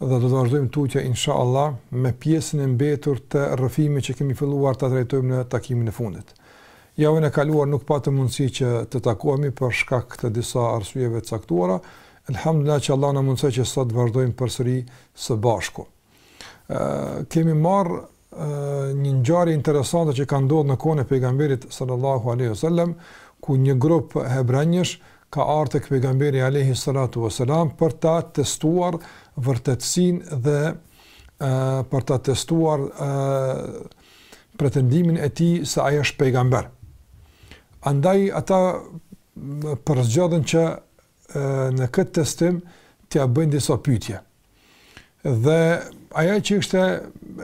Dhe do të vazhdojmë tutje inshallah me pjesën e mbetur të rrëfimit që kemi filluar ta trajtojmë në takimin e fundit. Javën e kaluar nuk patëm mundësi që të takohemi për shkak të disa arsyeve të caktuara, elhamdulilah që Allahu na mundësoi që sot të vazhdojmë përsëri së bashku. E kemi marrë një ngjarje interesante që ka ndodhur në kohën e pejgamberit sallallahu alaihi wasallam, ku një grup hebrenjsh ka ardhur tek pejgamberi alaihi salatu wasalam për ta testuar vërtetësinë dhe e, për ta testuar e, pretendimin e tij se ai është pejgamber. Andaj ata përzgjedhin që e, në këtë testim t'ia bëjnë disa pyetje. Dhe ajo që ishte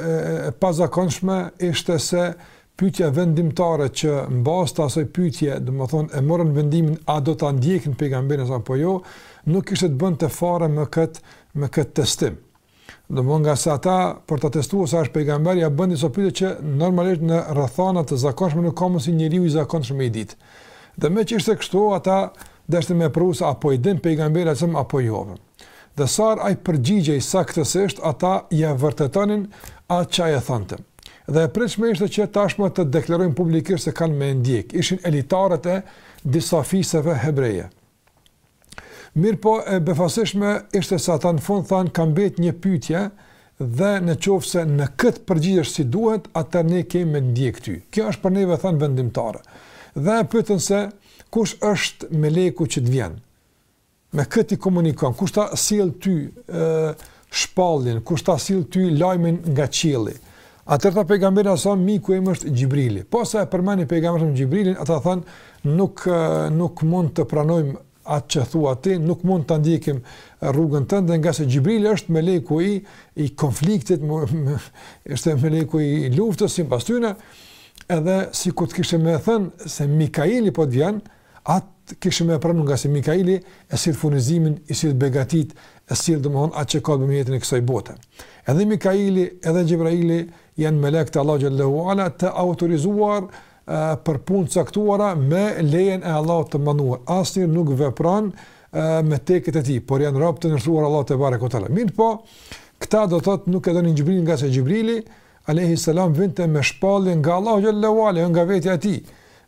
e pazakonshme ishte se pyetja vendimtare që mbas asaj pyetje, domethënë e morën vendimin a do ta ndjekin pejgamberin apo jo, nuk kishte të bënte fare me kët me kët testim. Domethënë ngase ata për ta testuar se a është pejgamber ia bën disa pyetje që normalisht në rrethana të zakonshme nuk ka mundsi njeriu i zakonshëm me i ditë. Dhe meqë ishte kështu ata deshën me pa se a po i din pejgamberi apo jo. Dhe sa herë ai përgjigjej saktësisht, ata ia vërtetonin atë që ai e thonte. Dhe e pritshme ishte që tashmë të deklarojnë publikisht se kanë me e ndjekë, ishin elitarët e disa fiseve hebreje. Mirëpo e befasishme ishte se ata në fund thanë ka mbetë një pyetje dhe në qoftë se në këtë përgjigjesh si duhet, atëherë ne kemi me të ndjekë ty. Kjo është për neve thanë vendimtare. Dhe e pyetën se kush është meleku që të vjen? Me kë ti komunikon? Kush ta sjell ty ë shpalljen? Kush ta sjell ty lajmin nga qielli? Atëherë tha pejgamberi alejhi selam miku im është Xhibrili. Posa e përmendi pejgamberi Xhibrilin, ata thanë nuk nuk mund të pranojmë atë që thua ti, nuk mund ta ndjekim rrugën tënde ngase Xhibrili është meleku i i konfliktit, është meleku i luftës sipas tyre. Edhe sikur të kishe me thënë se Mikaili po të vjen, Atë kishim me e pranu ngase Mikaili e sjell furnizimin, i sjell begatitë, e sjell domethënë atë që ka të bëjë me jetën e kësaj bote. Edhe Mikaili, edhe Xhebraili janë melekë të Allahut xhel-le ue ala të autorizuar për punë të caktuara me lejen e Allahut të madhëruar. Asnjë nuk vepron me teket e tij, por janë robër të nënshtruar Allahut tebareke ue teala. Mirëpo, këta do të thotë nuk e donin Xhibrilin ngase Xhibrili, alejhi selam vinte me shpallje nga Allahu xhel-le ue ala, jo nga vetja e tij,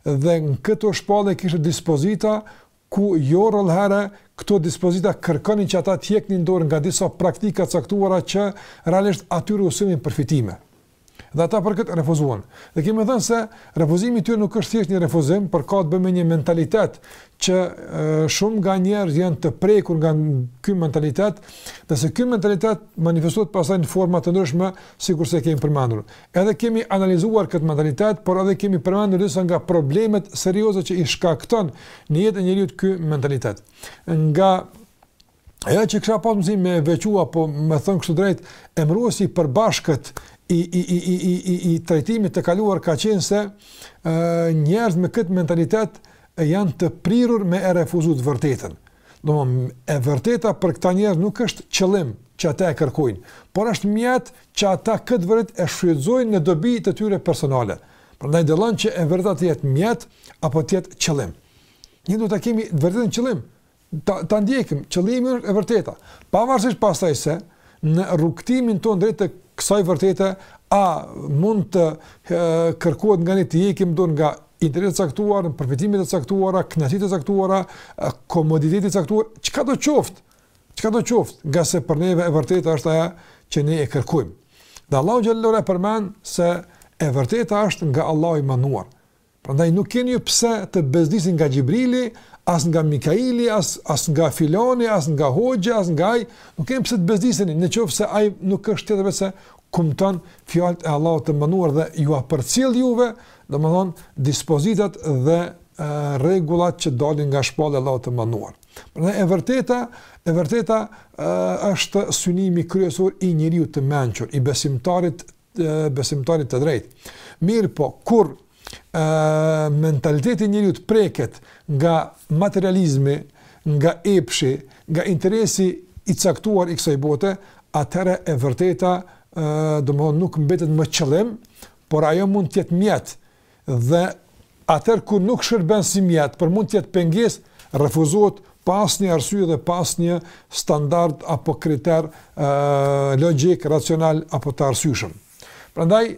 dhe në këto shpallje kishte dispozita ku jo rrallëherë këto dispozita kërkonin që ata të hiqnin dorë nga disa praktika të caktuara që realisht atyre u sillnin përfitime. Dhe ata për këtë refuzuan. Dhe kemi thënë se refuzimi i tyre nuk është thjesht një refuzim, por ka të bëjë me një mentalitet që e, shumë nga njerëzit janë të prekur nga ky mentalitet, dhe se ky mentalitet manifestohet pasaj në forma të ndryshme sikurse kemi përmendur. Edhe kemi analizuar këtë mentalitet, por edhe kemi përmendur disa nga problemet serioze që i shkakton në jetën e njeriut ky mentalitet. Nga ajo që kisha pas dësh me veçu, apo me thon kështu drejt, emëruesi i përbashkët i i i i i i i trajtimit të kaluar ka qenë se ë njerëz me këtë mentalitet janë të prirur me e refuzu të vërtetën. Domthonë, e vërteta për këta njerëz nuk është qëllim që ata e kërkojnë, por është mjet që ata këtë të vërtetë e shfrytëzojnë në dobi të tyre personale. Prandaj dallon që e vërteta të jetë mjet apo të jetë qëllim. Ne duhet ta kemi të vërtetën qëllim, ta, ta ndjekim, qëllimi është e vërteta. Pavarësisht pasaj se në rrugëtimin tonë drejt kësaj vërtete, a mund të e, kërkohet nga ne të heqim dorë nga interesat e caktuara, përfitimet e caktuara, kënaqësitë e caktuara, komoditetet e caktuara, çka do qoftë, çka do qoftë, ngase për neve e vërteta është ajo që ne e kërkojmë. Dhe Allahu xhel-le ue ala përmend se e vërteta është nga Allahu i madhnuar. Prandaj nuk keni ju pse të bezdisni nga Xhibrili, as nga Mikaili, as, as nga filoni, as nga hoxha, as nga ai, nuk keni pse të bezdiseni, në qoftë se ai nuk është tjetër se kumton fjalët e Allahut të madhnuar dhe jua përcjell juve, domthon dispozitat dhe rregullat që dalin nga shpallja e Allahut të madhnuar. Prandaj e vërteta, e vërteta është synimi kryesor i njeriut të mençur, i besimtarit besimtarit të drejtë. Mirëpo, kur ë mentaliteti i njeriut preket nga materializmi, nga epshi, nga interesi i caktuar i kësaj bote, atëherë e vërteta ë domethonë nuk mbetet më qëllim, por ajo mund të jetë mjet dhe atëherë kur nuk shërben si mjet, por mund të jetë pengesë, refuzohet pa asnjë arsye dhe pa asnjë standard apo kriter ë logjik racional apo të arsyeshëm. Prandaj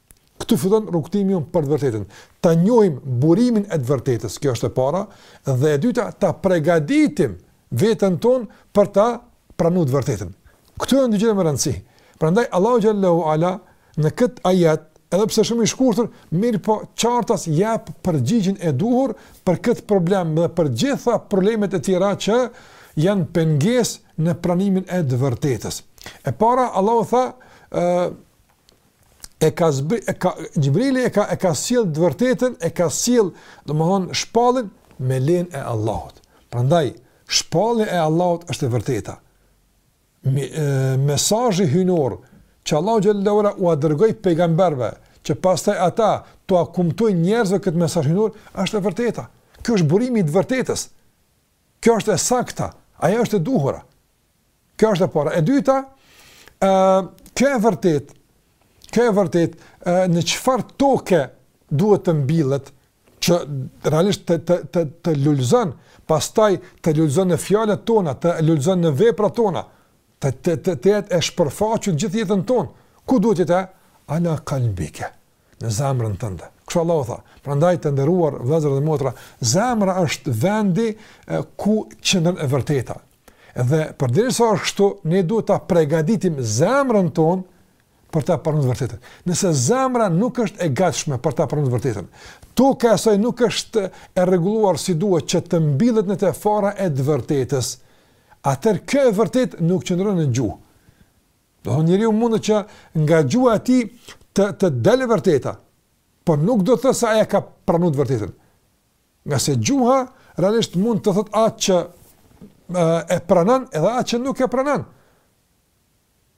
Këtu fillon rrugëtimi jonë për të vërtetën. Ta njohim burimin e të vërtetës, kjo është e para, dhe e dyta, ta pregaditim veten tonë për ta pranu të vërtetën. Këto janë dy gjëra me rëndësi. Prandaj, Allahu xhel-le ue ala, në këtë ajet, edhe pse shumë i shkurtër, mirëpo qartazi jep përgjigjen e duhur për këtë problem dhe për gjitha problemet e tjera që janë pengesë në pranimin e të vërtetës. E para Allahu tha, ë e ka zbri, e ka Xhibrili e ka e ka sjell të vërtetën, e ka sjell, domthonë shpalljen me lejen e Allahut. Prandaj shpallja e Allahut është e vërteta. Me, mesazhi hyjnor që Allahu xhelle ue ala ua dërgoi pejgamberëve, që pastaj ata t'ua kumtojnë njerëzve këtë mesazh hyjnor, është e vërteta. Ky është burimi i të vërtetës. Kjo është e sakta, ajo është e duhura. Kjo është e para. E dyta, ë kjo e vërtet, kjo e vërtet, ë në çfarë toke duhet të mbillet që realisht të të të, të lulzon, pastaj të lulzon në fjalët tona, të lulzon në veprat tona, të të të, të jetë e shpërfaqur gjithë jetën tonë. Ku duhet të jetë? Ala kalbike. në zemrën tënde. Kështu Allahu tha. Prandaj të nderuar vëllezër dhe motra, zemra është vendi ku qëndron e vërteta. Dhe përderisa është kështu, ne duhet ta përgatitim zemrën tonë për ta pranuar të vërtetën. Nëse zemra nuk është e gatshme për ta pranuar të vërtetën, toka e saj nuk është e rregulluar si duhet që të mbillet në të fara e të vërtetës, atëherë kjo e vërtetë nuk qëndron në gjuhë. Domethënë njeriu mundet që nga gjuha e tij të të dalë e vërteta, por nuk do të thotë se ai e ka pranuar të vërtetën. Ngase gjuha realisht mund të thotë atë që e pranon edhe atë që nuk e pranon.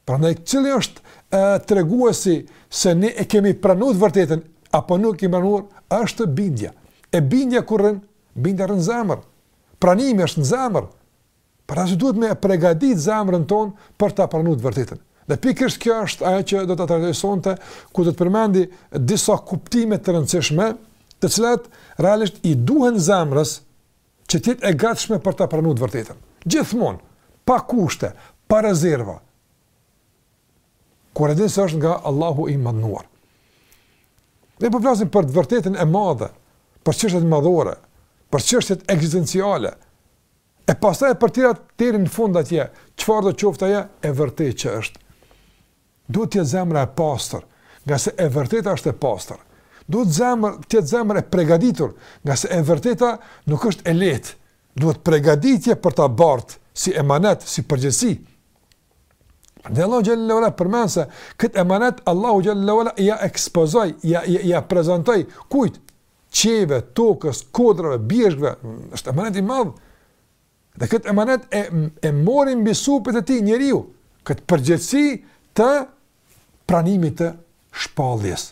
Prandaj cili është e, treguesi se ne e kemi pranuar të vërtetën apo nuk e kemi pranuar, është bindja. E bindja ku rrin, bindja rrin n'zemër. Pranimi është në zemër. Pra duhet me e pregadit zemrën tonë për ta pranu të vërtetën. Dhe pikërisht kjo është ajo që do të trajtoj sonte, ku do të përmendi disa kuptime të rëndësishme, të cilat realisht i duhen zemrës që të jetë e gatshme për ta pranuar të vërtetën. Gjithmonë, pa kushte, pa rezerva. Kur e din se është nga Allahu i madhëruar. Ne po flasim për të vërtetën e madhe, për çështjet madhore, për çështjet ekzistenciale. E pastaj për tjerat deri në fund atje, çfarëdo qoftë ajo e vërtetë që është. Duhet të jetë zemra e pastër, ngase e vërteta është e pastër. Duhet zemër, të jetë zemër e pregaditur, ngase e vërteta nuk është e lehtë. Duhet pregaditje për ta bartë, si emanet, si përgjegjësi. Dhe Allahu xhelle ue ala përmend se këtë emanet Allahu xhelle ue ala ia ekspozoi, ia, ia, ia prezentoi kujt? qiejve, tokës, kodrave, bjeshkëve, është emanet i madh. Dhe këtë emanet e e mori mbi supet e tij njeriu, këtë përgjegjësi të pranimit të shpalljes.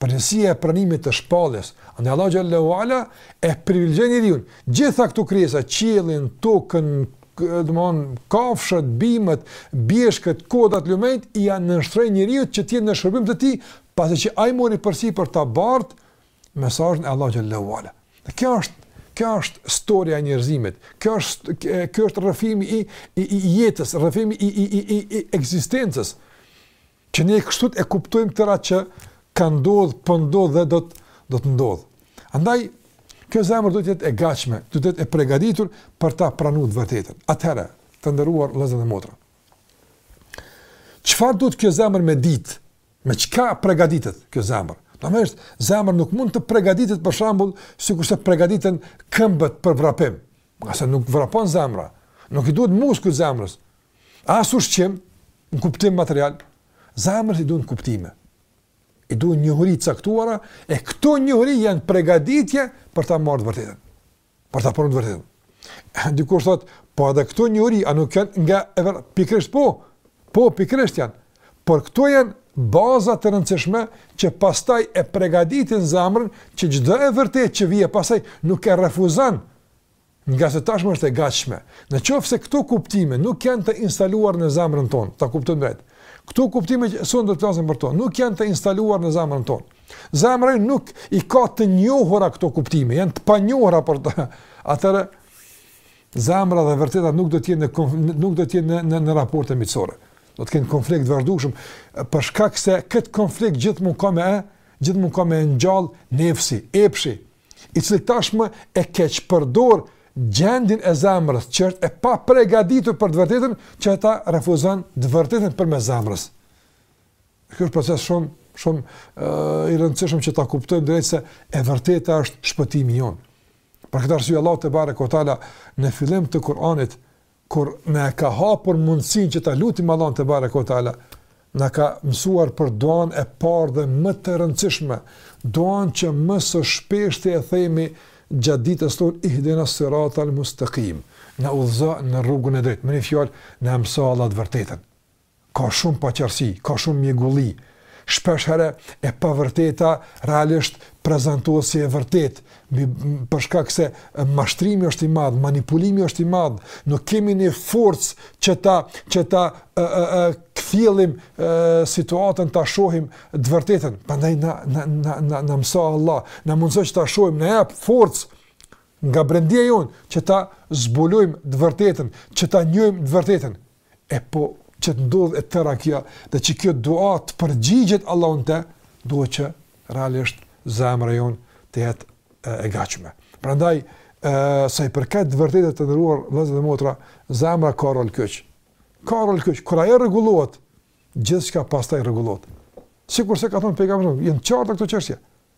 Përgjegjësia e pranimit të shpalljes. Andaj Allahu xhallahu ala e privilegjon njeriun. Gjitha këto krijesa, qiellin, tokën, domthon kafshët, bimët, bjeshkët, kodrat, lumenjtë ia nënshtroi njeriut që të jenë në shërbim të tij, pasi që ai mori përsipër ta bart mesazhin e Allahut xhallahu ala. Dhe kjo është kjo është historia e njerëzimit. Kjo është kjo është rrëfimi i i, i jetës, rrëfimi i i i i, i ekzistencës. Që ne kështu e kuptojmë tërë atë që ka ndodhur, po ndodh dhe do të do të ndodh. Andaj kjo zemër duhet të jetë e gatshme, duhet të jetë e përgatitur për ta pranuar vërtetën. Atëherë, të nderuar vëllezër dhe motra. Çfarë duhet kjo zemër me dit? Me çka pregaditet kjo zemër? Normalisht zemra nuk mund të pregaditet për shembull sikurse pregaditen këmbët për vrapim. Ngase nuk vrapon zemra, nuk i duhet muskuj zemrës. As ushqim, në kuptim material, zemrës i duhen kuptime. I duhen njohuri të caktuara e këto njohuri janë pregaditje për ta marrë vërtetën. Për ta pranuar të vërtetën. Dikush thotë, po edhe këto njohuri a nuk janë nga edhe pikërisht po. Po pikërisht janë. Por këto janë baza të rëndësishme që pastaj e pregaditin zemrën që çdo e vërtetë që vjen pastaj nuk e refuzon ngase tashmë është e gatshme. Në qoftë se këto kuptime nuk janë të instaluar në zemrën tonë, ta kuptojmë drejt. Këto kuptime që sonte do të flasim për to, nuk janë të instaluar në zemrën tonë. Zemra jonë nuk i ka të njohura këto kuptime, janë të panjohura për të. Atëre, zemra dhe vërteta nuk do t'jenë në, nuk do t'jenë në, në, në raporte miqësore. Do të kenë konflikt vazhdueshëm, për shkak se këtë konflikt gjithmonë ka me e, gjithmonë ka me e ngjall nefsi, epshi, i cili tashmë e keqpërdor gjendjen e zemrës, që është e papregaditur për të vërtetën, që ta refuzon të vërtetën përmes zemrës. Ky është proces shumë shumë uh, i rëndësishëm që ta kuptojmë drejt se e vërteta është shpëtimi jonë. Për këtë arsye Allahu tebareke ve teala në fillim të Kur'anit kur na ka hapur mundësinë që ta lutim Allahun tebareke ve teala, na ka mësuar për duan e parë dhe më të rëndësishme, duan që më së shpeshti e themi gjatë ditës tonë ihdina siratal mustaqim. Na udhëzo në rrugën e drejtë. Me një fjalë, na mëso Allah të vërtetën. Ka shumë paqartësi, ka shumë mjegulli. Shpesh herë e pavërteta realisht prezantohet si e vërtetë, për shkak se mashtrimi është i madh, manipulimi është i madh, nuk kemi një forcë që ta që ta ë ë ë kthjellim situatën ta shohim të vërtetën. Prandaj na na na na na mëso Allah, na mundëso që ta shohim na jap forcë nga brendia jonë që ta zbulojmë të vërtetën, që ta njohim të vërtetën. E po që të ndodhë e tëra kjo dhe që kjo dua të përgjigjet Allahu në të, duhet që realisht zemra jonë të jetë e gatshme. Prandaj, ë sa i përket të vërtetës të ndëruar vëllezër dhe motra, zemra ka rol kyç. Ka rol kyç kur ajo rregullohet, gjithçka pastaj rregullohet. Sikur se ka thënë pejgamberi, janë të qarta këto çështje.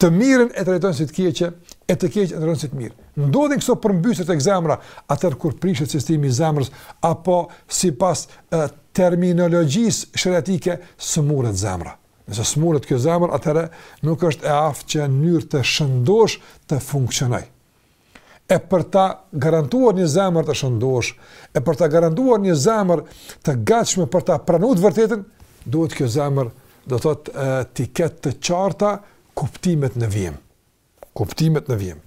Të mirën e trajton si të keqe, e të keqen e trajton si të mirë. Ndodhin këso përmbysje tek zemra, atëherë kur prishet sistemi i zemrës apo sipas terminologjisë sheriatike sëmuret zemra. Nëse sëmuret kjo zemër, atëherë nuk është e aftë që në mënyrë të shëndosh të funksionojë. e për ta garantuar një zemër të shëndosh, e për ta garantuar një zemër të gatshme për ta pranuar të vërtetën, duhet kjo zemër do të thotë t'i ketë të qarta kuptimet në vijim. Kuptimet në vijim.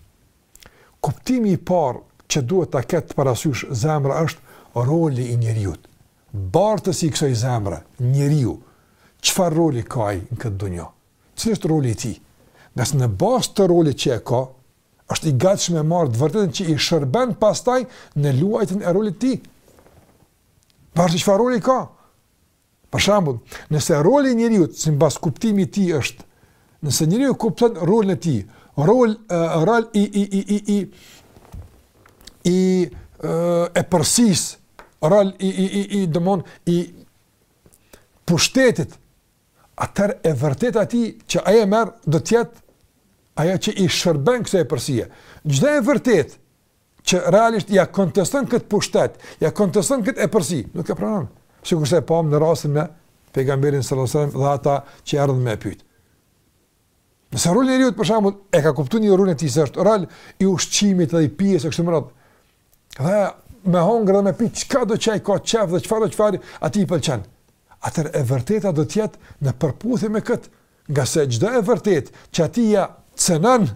Kuptimi i parë që duhet ta ketë parasysh zemra është roli i njeriut. Bartësi i kësaj zemre, njeriu, çfarë roli ka ai në këtë dunja? Cili është roli i tij? Nëse në bazë të rolit që e ka, është i gatshëm e marrë të vërtetën që i shërben pastaj në luajtjen e rolit të tij. Pasi çfarë roli ka? Për shembull, nëse roli i njeriut sipas kuptimit të tij është, nëse njeriu kupton rolin e tij, rol rol i i i i i i epërsisë, rol i i i i domon i pushtetit atëherë e vërteta e tij që ai e merr do të jetë ajo që i shërben kësaj epërsie. Çdo e vërtetë që realisht ja konteston këtë pushtet, ja konteston këtë epërsi, nuk e pranon. Sikurse e pamë në rastin me pejgamberin sallallahu alajhi wasallam dhe ata që erdhën me e pyet. Nëse rolin njeriu për shembull e ka kuptuar rolin e tij se është rol i ushqimit dhe i pijes e kështu me radhë. Dhe me hongër dhe me pi çka do që ai ka qejf dhe çfarë do çfarë atij i pëlqen. Atëherë e vërteta do të jetë në përputhje me kët, nga se çdo e vërtet që atij ja cenon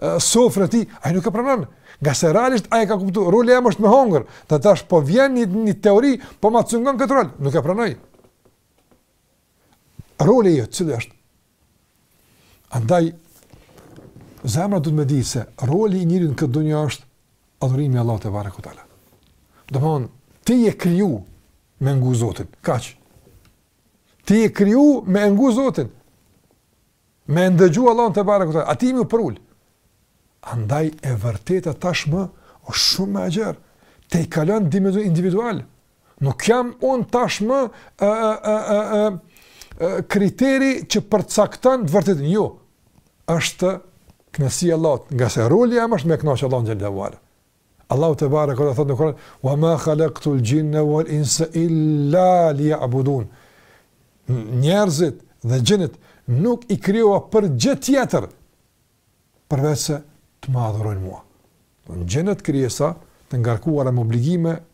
sofrën e tij, ai nuk e pranon. Nga se realisht ai ka kuptuar roli jem është me hongër, ti tash po vjen një, një teori, po ma cungon këtë rol, nuk e pranoj. roli yt, cili është? Andaj, zemra duhet me ditë se roli i njeriut në këtë dunja është adhurimi i Allahut tebareke ve teala. Domethënë, ti je kriju me ngu Zotin, kaq. Ti je kriju me ngu Zotin. Me e ndëgju Allahun tebareke ve teala, atij me iu përul. Andaj e vërteta tashmë është shumë më e gjerë, tejkalon dimenzion individual. Nuk jam unë tashmë e, e, e, e, e, kriteri që përcakton të vërtetën. Jo, është kënaqësia e Allahut, ngase roli jem është me kënaqë Allahun xhele Allahu tebareke ve teala thotë në Kur'an: "Wa ma khalaqtu al-jinna wal-insa illa liya'budun." Njerëzit dhe xhinët nuk i krijova për gjë tjetër përveçse të më adhurojnë mua. Xhinët krijesa të ngarkuara me obligime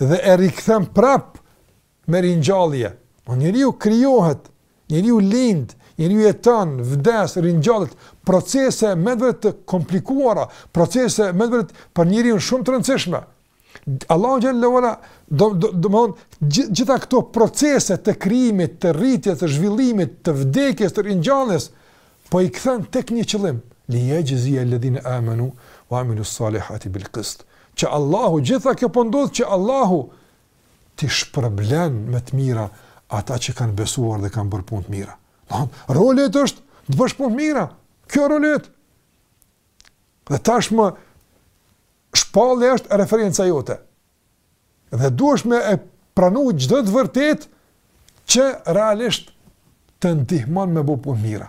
dhe e rikthen prap me ringjallje. Po njeriu krijohet, njeriu lind, njeriu jeton, vdes, ringjallet, procese me vërtet të komplikuara, procese me vërtet për njeriun shumë të rëndësishme. Allahu xhele ve ala do do domethënë gjitha këto procese të krijimit, të rritjes, të zhvillimit, të vdekjes, të ringjalljes Po i kthen tek një qëllim, Liyajziya alladhina amanu wa amilu ssalihati bil qist. Që Allahu, gjitha kjo po ndodh që Allahu t'i shpërblen me të mira ata që kanë besuar dhe kanë bërë punë të mira. Don, roli yt është të bësh punë të mira. Kjo roli yt. Dhe tashmë shpallja është referenca jote. Dhe duhesh me e pranu çdo të vërtet që realisht të ndihmon me bo punë të mira.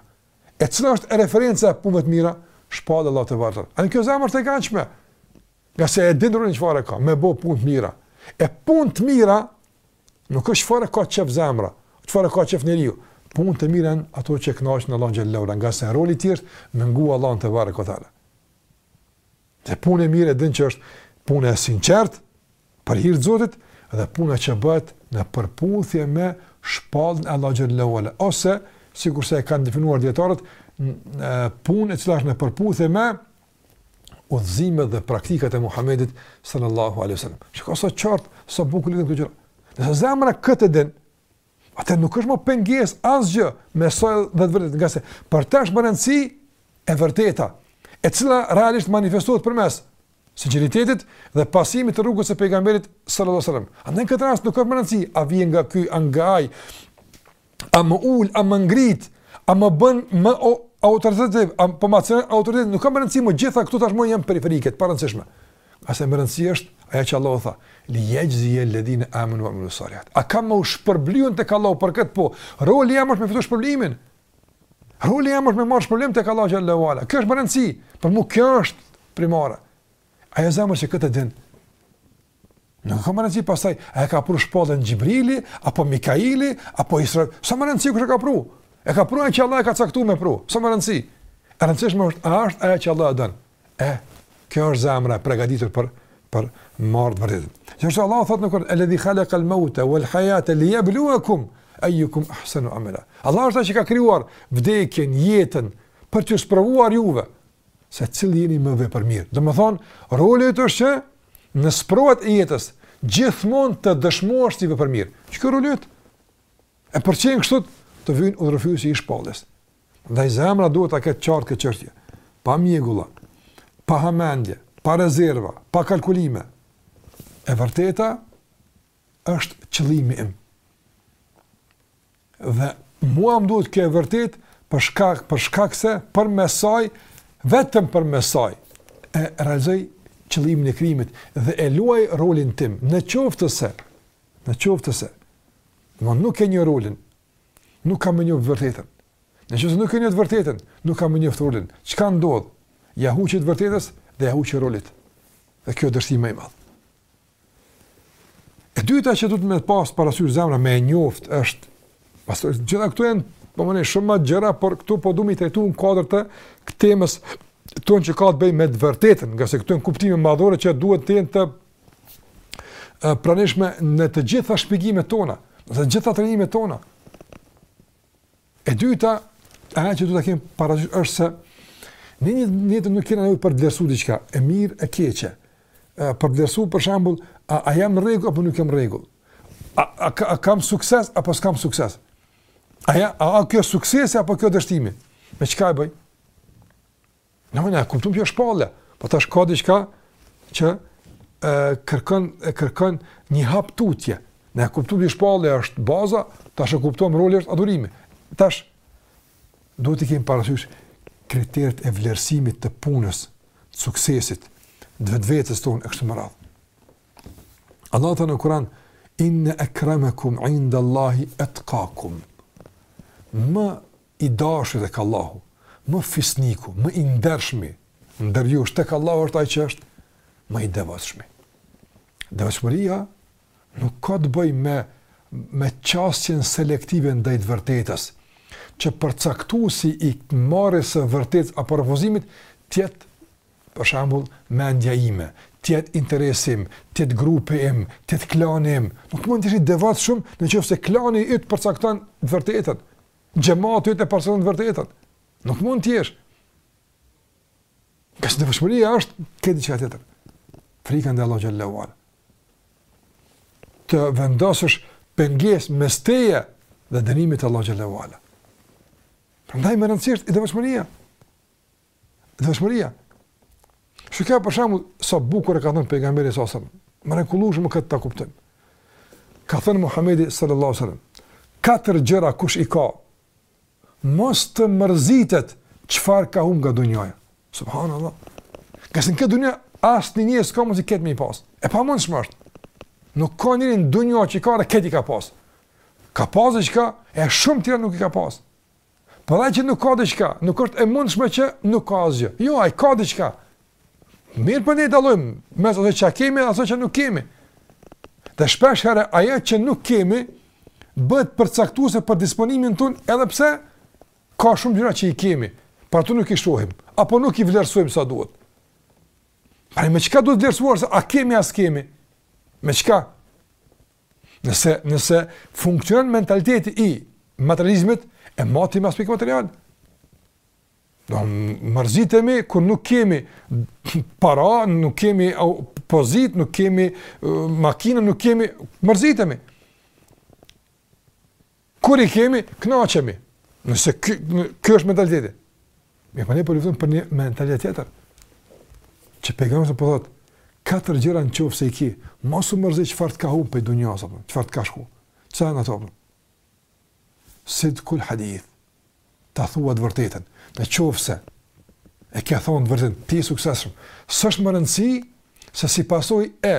E cila është referenca e punëve të mira? Shpallja e Allahut tebareke ve teala. Andaj kjo zemër është e gatshme, ngase e din rolin çfarë ka, me bo punë të mira. E punë të mira, nuk është çfarë ka qejf zemra, çfarë ka qejf njeriu. Punë të mira janë ato që e knaqin Allahun xhele ngase roli i tij është, me ngu Allahun tebareke ve teala. Dhe punë e mirë e din që është punë e sinqertë për hir të Zotit dhe puna që bëhet në përputhje me shpalljen e Allahut xhele ve ala ose sikurse e kanë definuar dietarët punë e cila është në përputhje me udhëzimet dhe praktikat e Muhamedit sallallahu alaihi wasallam. Shiko sa qartë, sa bukur lidhen këto gjëra. Nëse zemra këtë e din, Atëherë nuk është më pengesë asgjë mes saj dhe të vërtetës, ngase për të është me rëndësi e vërteta, e cila realisht manifestohet përmes sinqeritetit dhe pasimit të rrugës së pejgamberit sallallahu alajhi wasallam. Andaj në këtë rast nuk ka më rëndësi a vjen nga ky, a nga ai, a më ul, a më ngrit, a më bën më autoritativ, apo më cenon autoritetin, nuk ka më rëndësi më gjitha këto tashmë janë periferike, të parëndësishme. S'ka asnjë rëndësi, me rëndësi është ajo që Allahu tha: "Li yajzi alladhina amanu wa amilu salihat." A kam me u shpërbly tek Allahu për këtë po? Roli jem është me fitu shpërblimin. Roli jem është me marrë shpërblimin tek Allahu xhel-le ue ala. Kjo është me rëndësi, për mua kjo është primare. Ajo zemër që këtë e din. Nuk ka më rëndësi pastaj, a e ka pru shpallën Xhibrili apo Mikaili apo Israfili? S'a me rëndësi kush e ka pru? E ka pru ai që Allah e ka caktu me pru. S'a me rëndësi. E rëndësishme është a është ajo që Allah e don. Eh, kjo është zemra e pregatitur për për me marrë të vërtetën. Gjithashtu Allahu thotë në Kur'an: "Alladhi khalaqa al-mauta wal-hayata liyabluwakum ayyukum ahsanu amala." Allahu është ai që ka krijuar vdekjen, jetën për t'ju sprovuar juve se cili jeni më vepërmirë. Domethënë, roli yt është që në sprovat e jetës gjithmonë të dëshmosh si vepërmirë. Çka është roli yt? E përqen kështu të vjen udhërrëfyesi i shpalljes. Ndaj zemra duhet ta ketë qartë këtë çështje, pa mjegulla, pa hamendje, pa rezerva, pa kalkulime. E vërteta është qëllimi im. Dhe mua më duhet kjo e vërtet për shkak për shkak se përmes saj vetëm përmes saj e realizoj qëllimin e krimit dhe e luaj rolin tim. Në qoftë se në qoftë se nuk e njoh rolin Nuk kam me e njoftë të vërtetën. Në qoftë se nuk e njoh të vërtetën, nuk kam me e njoftë rolin. Çka ndodh? Ia huq të vërtetës dhe ia huq rolit. Dhe ky është dështim i madh. E dyta që duhet me e pasë parasysh zemra me e njoftë është, po, të gjitha këto janë, domethënë, shumë ma gjëra, por këtu po du me i trajtu në kuadër të kësaj temës tonë që ka të bëjë me të vërtetën, ngase këto janë kuptime madhore që duhet të jenë të pranishme në të gjitha shpjegimet tona, në të gjitha trajtimet tona. E dyta, ajo që duhet të kemi parasysh është se ne në jetë kemi nevojë për t'vlerësu diçka, e mirë e keqe. Për t'vlerësu për shembull, a, a jam n'rregull apo nuk jam n'rregull? A, a, a kam sukses apo s'kam sukses? A ja, a, a është kjo suksesi apo është kjo dështimi? Me çka e bëj? Na na e kuptum që shpallja. Po tash ka diçka që e kërkon e kërkon një hap tutje. Na e kuptum që shpallja është baza, tash e kuptum roli është adhurimi. Tash duhet t'i kemi parasysh kriteret e vlerësimit të punës, të suksesit, të vetvetes tonë e kështu me radhë. Allahu thotë në Kur'an inna akramakum indallahi atqakum. Më I dashuri tek Allahu, më fisniku, më i ndershmi ndër ju është tek Allahu është ai që është më i devotshmi. Devotshmëria nuk ka të bëjë me me qasjen selektive ndaj të vërtetës, që përcaktuesi i marrjes së vërtetës apo refuzimit të jetë për shembull mendja ime, të jetë interesi im, të jetë grupi im, të jetë klani im. Nuk mund të jesh i devotshëm nëse klani yt përcakton të vërtetën. Xhamati yt e përcakton të vërtetën. Nuk mund të jesh. Ngase devotshmëria është krejt diçka tjetër. Frika ndaj Allahut xhel-le ue ala. Të vendosësh pengesë mes teje dhe dënimit të Allahut xhel-le ue ala. Prandaj me rëndësi është devotshmëria. Devotshmëria. Shikoje për shembull sa bukur e ka thënë pejgamberi sa sa. Mrekullueshëm këtë ta kuptojmë. Ka thënë Muhamedi sallallahu alaihi wasallam, katër gjëra kush i ka, mos të mërzitet çfarë ka humbë nga dunjaja. Subhanallahu. Ngase në këtë dunja asnjë njeri s'ka mundësi krejt me i pas. E pamundshme është. Nuk ka njeri në dunja që krejt i ka pas. Ka pas diçka e shumë tjera nuk i ka pas. Po edhe që nuk ka diçka, nuk është e mundshme që nuk ka asgjë. Jo, ai ka diçka. Mirëpo ne dallojmë mes asaj që kemi dhe asaj që nuk kemi. Dhe shpeshherë ajo që nuk kemi bëhet përcaktuese për disponimin tonë edhe pse ka shumë gjëra që i kemi, por ato nuk i shohim apo nuk i vlerësojmë sa duhet. Pra me çka duhet vlerësuar se a kemi a s'kemi? Me çka? Nëse, nëse funksionon mentaliteti i materializmit, e matim me aspekt material. Do mërzitemi kur nuk kemi para, nuk kemi pozitë, nuk kemi makinë, nuk kemi mërzitemi. Kur i kemi, kënaqemi. Nëse ky ky është mentaliteti. Mirëpo ne po luftojmë për një mentalitet tjetër. Që pejgamberi po thotë, katër gjëra në qofë se i ki, mos u mërzit çfarë të ka hup prej dunjasë, çfarë të ka shku, çka janë ato, sidkul hadith, ta thuash të vërtetën. Në qoftë se e ke thonë të vërtetën, ti je i suksesshëm, s'është me rëndësi se si pasojë e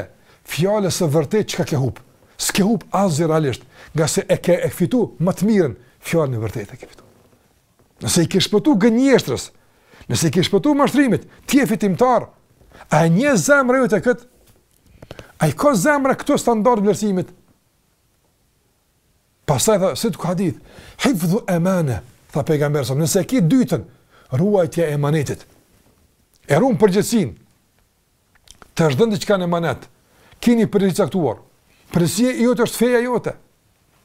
fjalës së vërtetë çka ke hup. S'ke hup asgjë realisht, ngase e ke fitu më të mirën, fjalën e vërtetë e ke fitu. Nëse i ke shpëtu gënjeshtrës, nëse i ke shpëtu mashtrimit, ti je fitimtar, a e njeh zemra jote këtë, a i ka zemra këto standarde të vlerësimit, Pastaj tha, si te ky hadith, hifdhu emane, tha pejgamberi sa, nëse e ki të dytën, ruajtja e emanetit. E ruan përgjegjësinë, të është dhënë diçka në emanet, ki një përgjegjësi të caktuar, përgjegjësi e jote është feja jote,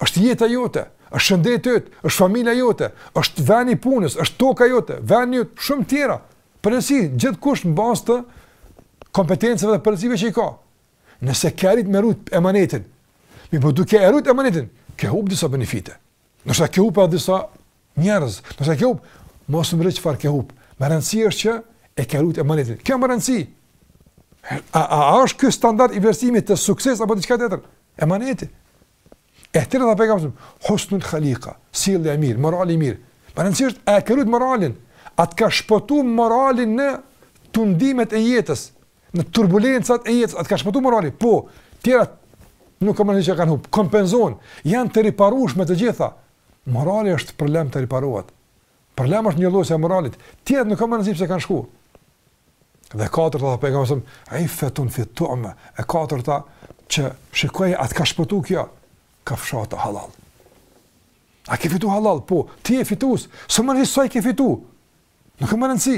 është jeta jote, është shëndeti yt, është familja jote, është veni i punës, është toka jote, veni yt, shumë tjera, përgjegjësi, gjithkush në bazë të kompetencave dhe përgjegjësive që i ka, Nëse ke arrit me rujt emanetin, mirëpo duke e rujt emanetin, ke hup disa benefite. Nëse ke hup edhe disa njerëz, nëse ke hup, mos u mërzit çfarë ke hup. Me rëndësi është që e ke rujt emanetin. Kjo me rëndësi. A, a, a është ky standard i vlerësimit të suksesit apo diçka tjetër? Emaneti. E treta tha pejgamberi, husnul khalika, sjellja e mirë, morali i mirë. Me rëndësi është, a e ke rujtë moralin, a të ka shpëtu morali në tundimet e jetës, në turbulencat e jetës, a të ka shpëtu morali, po, tjerat nuk ka më rëndësi që kanë hupë, kompensohen, janë të riparushme të gjitha, morali është problem të riparohet, problem është njollosja e moralit, tjerat nuk ka më rëndësi që kanë shku. Dhe e katërta tha pejgamberi sallallahu alajhi wasallam, "Iffetun fi tu'ma", e katërta që shikoi a të ka shpëtuar kjo, kafshata halal. A ke fitu halal? Po, ti je fitues. S'ka rëndësi sa i ke fitu? Nuk është me rëndësi.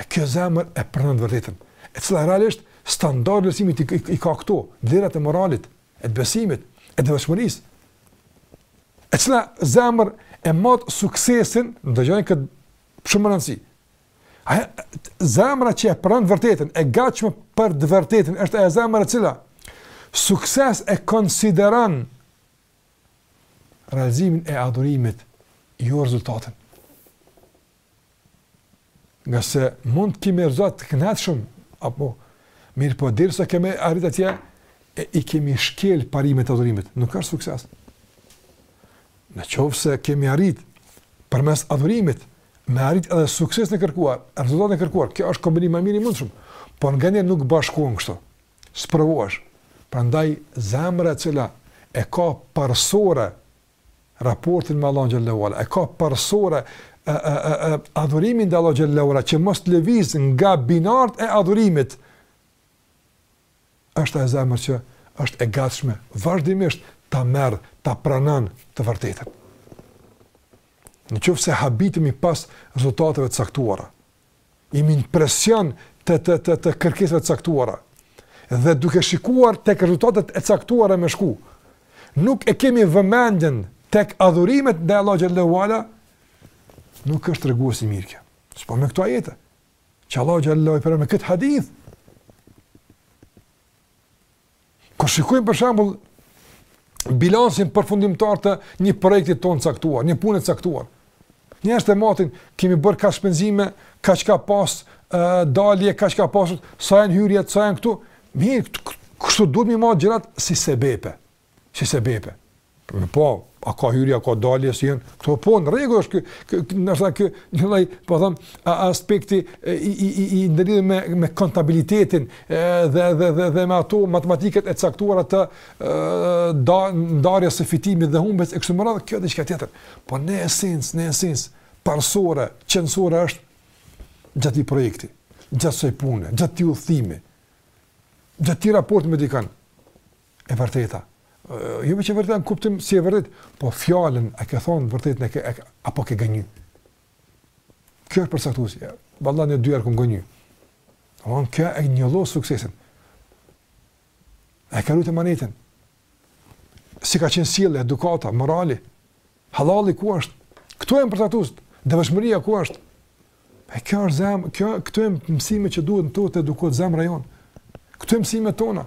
E kjo zemër e pranon të vërtetën. E cila realisht standard vlerësimi i, i, i ka këto, vlerat e moralit, e të besimit, e të ligjshmërisë. E cila zemër e matë suksesin, dëgjojeni këtë shumë me rëndësi, A zemra që e pranon të vërtetën, e gatshme për të vërtetën, është ajo zemra e cila sukses e konsideron realizimin e adhurimit, jo rezultatin. Ngase mund të kemi rezultat të kënaqshëm, apo mirëpo derisa kemi arrit atje, e, i kemi shkel parimet e adhurimit, nuk është sukses. Në qoftë se kemi arrit përmes adhurimit, me arrit edhe suksesin e kërkuar, rezultatin e kërkuar, ky është kombinimi ma i mirë i mundshëm, por nganjëherë nuk bashkohen kështu, sprovohesh, prandaj zemra e cila e ka parësore raportin me Allahun xhelle ue ala, e ka parësore adhurimin ndaj Allahut xhelle ue ala, që mos të lëviz nga binarët e adhurimit, është ajo zemër që është e gatshme vazhdimisht ta merr, ta pranon të vërtetën. Në qoftë se habitemi pas rezultateve të caktuara, jemi në presion të të të, të kërkesave të caktuara dhe duke shikuar tek rezultatet e caktuara me shku, nuk e kemi vëmendjen tek adhurimet ndaj Allahut xhelle ue ala, nuk është tregues i mirë kjo. S'po me këto ajete. Që Allahu xhel-le me këtë hadith. Kur shikojmë për shembull bilancin përfundimtar të një projekti tonë caktuar, një pune caktuar. Njerëzit e matin kemi bërë ka shpenzime, ka çka pas uh, dalje, ka çka pas sa janë hyrjet, sa janë këtu. Mirë, kështu duhet me i mat gjërat si sebepe. si sebepe. Në po, a ka hyrje, a ka dalje, si janë, këto po në rregull është, ndoshta ky, një lloj, po themi, aspekti i, i, i, i ndërlidhur me, me kontabilitetin dhe, dhe, dhe, dhe me ato matematikat e caktuara të da, ndarjes së fitimit dhe humbjes, e kështu me radhë, kjo është diçka tjetër. Po në esencë, në esencë, parsore, qenësore është gjatë atij projekti, gjatë asaj pune, gjatë atij udhëtimi, gjatë atij raporti me dikan, e vërteta. Jo më e vërtetë në kuptim si e vërtetë, po fjalën a e ke thonë vërtetë në të, apo ke gënjy. Kjo është përcaktuesja. Valla në dy herë ka gënjy. Domthon kjo e një lloj suksesi. Ai ka ruajt emanetin. Si ka qenë sjellja, edukata, morali? Hallalli ku është? Këto janë përcaktuese. Devotshmëria ku është? E kjo është zem, kjo këto janë mësimet që duhet të të edukohet zemra jonë. Këto janë mësimet tona.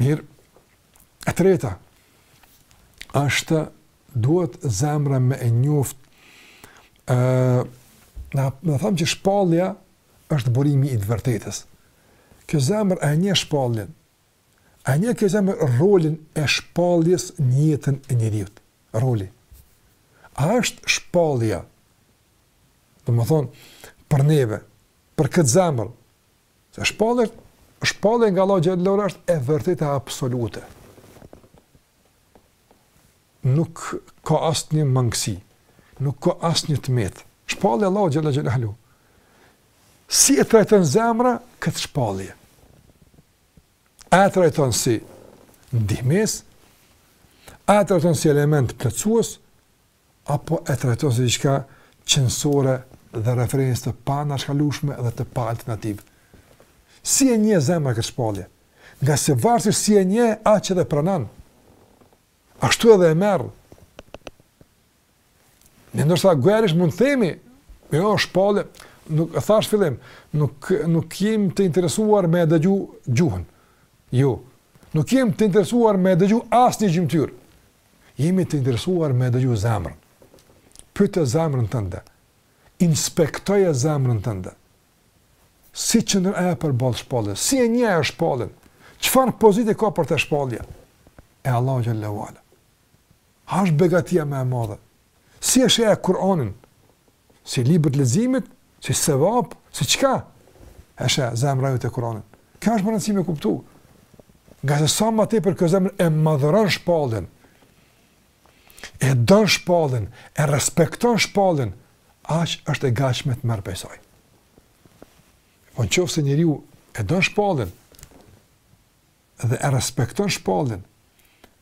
Mirë, e treta, është duhet zemra me e njoft, e, në, në thamë që shpallja është burimi i të vërtetës. Kjo zemër a e njeh shpalljen, a e njeh kjo zemër rolin e shpalljes në jetën e njeriut. Roli. A është shpallja, domethonë, për neve, për këtë zemër, Se shpallja, shpallja nga Allahu xhel-le është e vërteta absolute. Nuk ka asnjë mangësi, nuk ka asnjë të metë. Shpallja e Allahut xhel-le xhelaluhu. Si e trajton zemra këtë shpallje? A e trajton si ndihmëse? A e trajton si element plotësues? apo e trajton si diçka qenësore dhe referencë të paanashkalueshme dhe të paalternativë. Si e njeh zemra këtë shpallje? Ngase varësisht si e njeh, aq edhe e pranon. Ashtu edhe e merr. Ne ndoshta gojërisht mund të themi, jo, shpallje, nuk, thash n'fillim, nuk nuk jem të interesuar me dëgju gjuhën. Jo. Nuk jem të interesuar me dëgju asnjë gjymtyr. Jemi të interesuar me e dëgju zemrën. Pyte zemrën tënde. Inspektoje zemrën tënde. Si qëndron ajo përballë shpalljes? Si e njeh ajo shpalljen? Çfarë pozite ka për të shpallja e Allahut xhel-le ue ala. A është begatia më e madhe? Si e sheh ajo Kur'anin? si libër të leximit, si sevap, si çka? E sheh zemra jote Kur'anin. Kjo është me rëndësi me kuptu. Ngase sa më tepër kjo zemër e madhëron shpalljen, e don shpalljen, e respekton shpalljen, aq është e gatshme të merr prej saj. Po në qoftë se njeriu e don shpalljen, dhe e respekton shpalljen,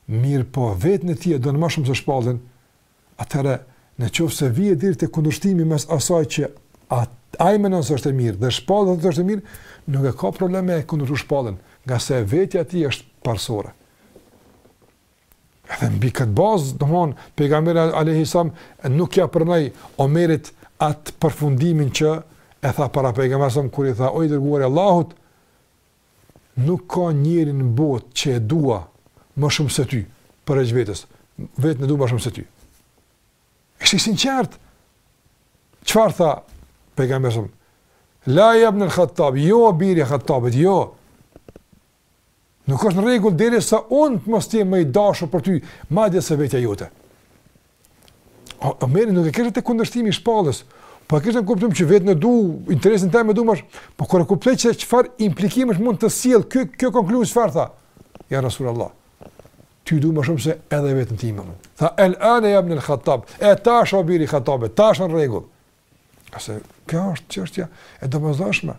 mirëpo veten e tij e don ma shumë se shpalljen, atëherë në qoftë se vjen deri te kundërshtimi mes asaj që ai mendon se është e mirë dhe shpallja se është e mirë, nuk e ka problem me kundërshtu shpalljen, ngase vetja e tij është parësore. Edhe mbi këtë bazë, domthon pejgamberi alayhi salam nuk ia pranoi Omerit atë përfundimin që e tha para pejgamberit kur i tha o i dërguar i Allahut, Nuk ka njeri në botë që e dua ma shumë se ty, përveç vetes, veten e du ma shumë se ty. Ishte i sinqertë. Çfarë tha pejgamberi sa? La ja ibn al-Khattab, jo biri i Khattabit, jo. Nuk është në rregull derisa unë të mos të jem ma i dashur për ty, madje se vetja jote. Omeri nuk e kishte te kundërshtimi i shpalljes, po e kishte në kuptim që veten e du, interesin tem e du ma sh, po kur e kuptoi se çfarë implikimesh mund të sjell, kjo, kjo konkluzë çfarë tha? Ja Rasul Allah, ty du ma shumë se edhe veten time. Tha, el ane ja ibn al-Khattab, e tash o biri i Khattabit, tash është në regull. Se, kjo është çështja e domosdoshme.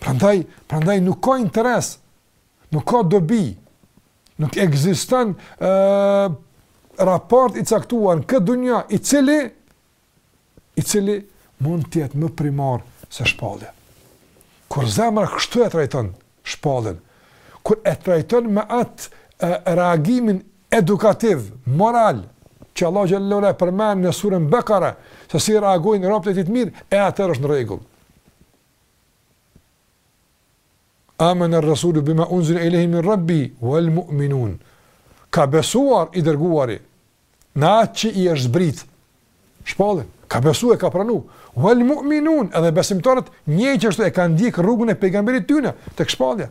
Prandaj, prandaj nuk ka interes, nuk ka dobi, nuk ekziston uh, raport i caktuar në këtë dunja, i cili, i cili mund të jetë më primar se shpallja. Kur zemra kështu e trajton shpalljen, kur e trajton me atë reagimin edukativ, moral, që Allah Xhelle ua ala e përmend në surën Bekara, se si reagojnë robtë e tij të mirë, e atëherë është në rregull. Amene rasulu bima unzile ilejhi min rabbi, wal mu'minun. Ka besuar i dërguari, në atë që i është zbrit, shpalljen, ka besu e ka pranu, wal mu'minun, edhe besimtarët njëjtë është e kanë ndjek rrugën e pejgamberit tyne, tek shpallja.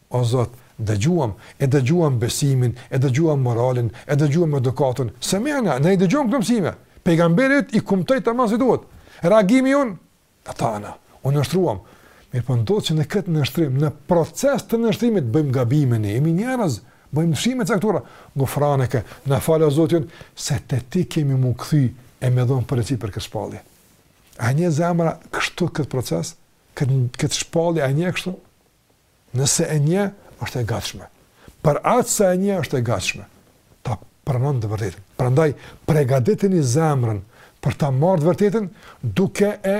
O Zot, dëgjuam, e dëgjuam besimin, e dëgjuam moralin, e dëgjuam edukatën, semi'na, ne i dëgjuam këto mësime, pejgamberi yt i kumtoi tamam si duhet, reagimi jonë, ata'na, u nënshtruam, mirëpo ndodh që në këtë nënshtrim, në proces të nënshtrimit bëjmë gabime ne, jemi njerëz, bëjmë lëshime të caktuara, gufraneke, na fal o Zot jonë, se te ti kemi m'u kthy e me dhon përgjegjësi për këtë shpallje. A e njeh zemra kështu këtë proces, këtë këtë shpallje a e njeh kështu? Nëse e njeh, është e gatshme. Për atë sa e njeh, është e gatshme. Ta pranon të vërtetën. Prandaj, pregaditeni zemrën për ta marrë të vërtetën, duke e,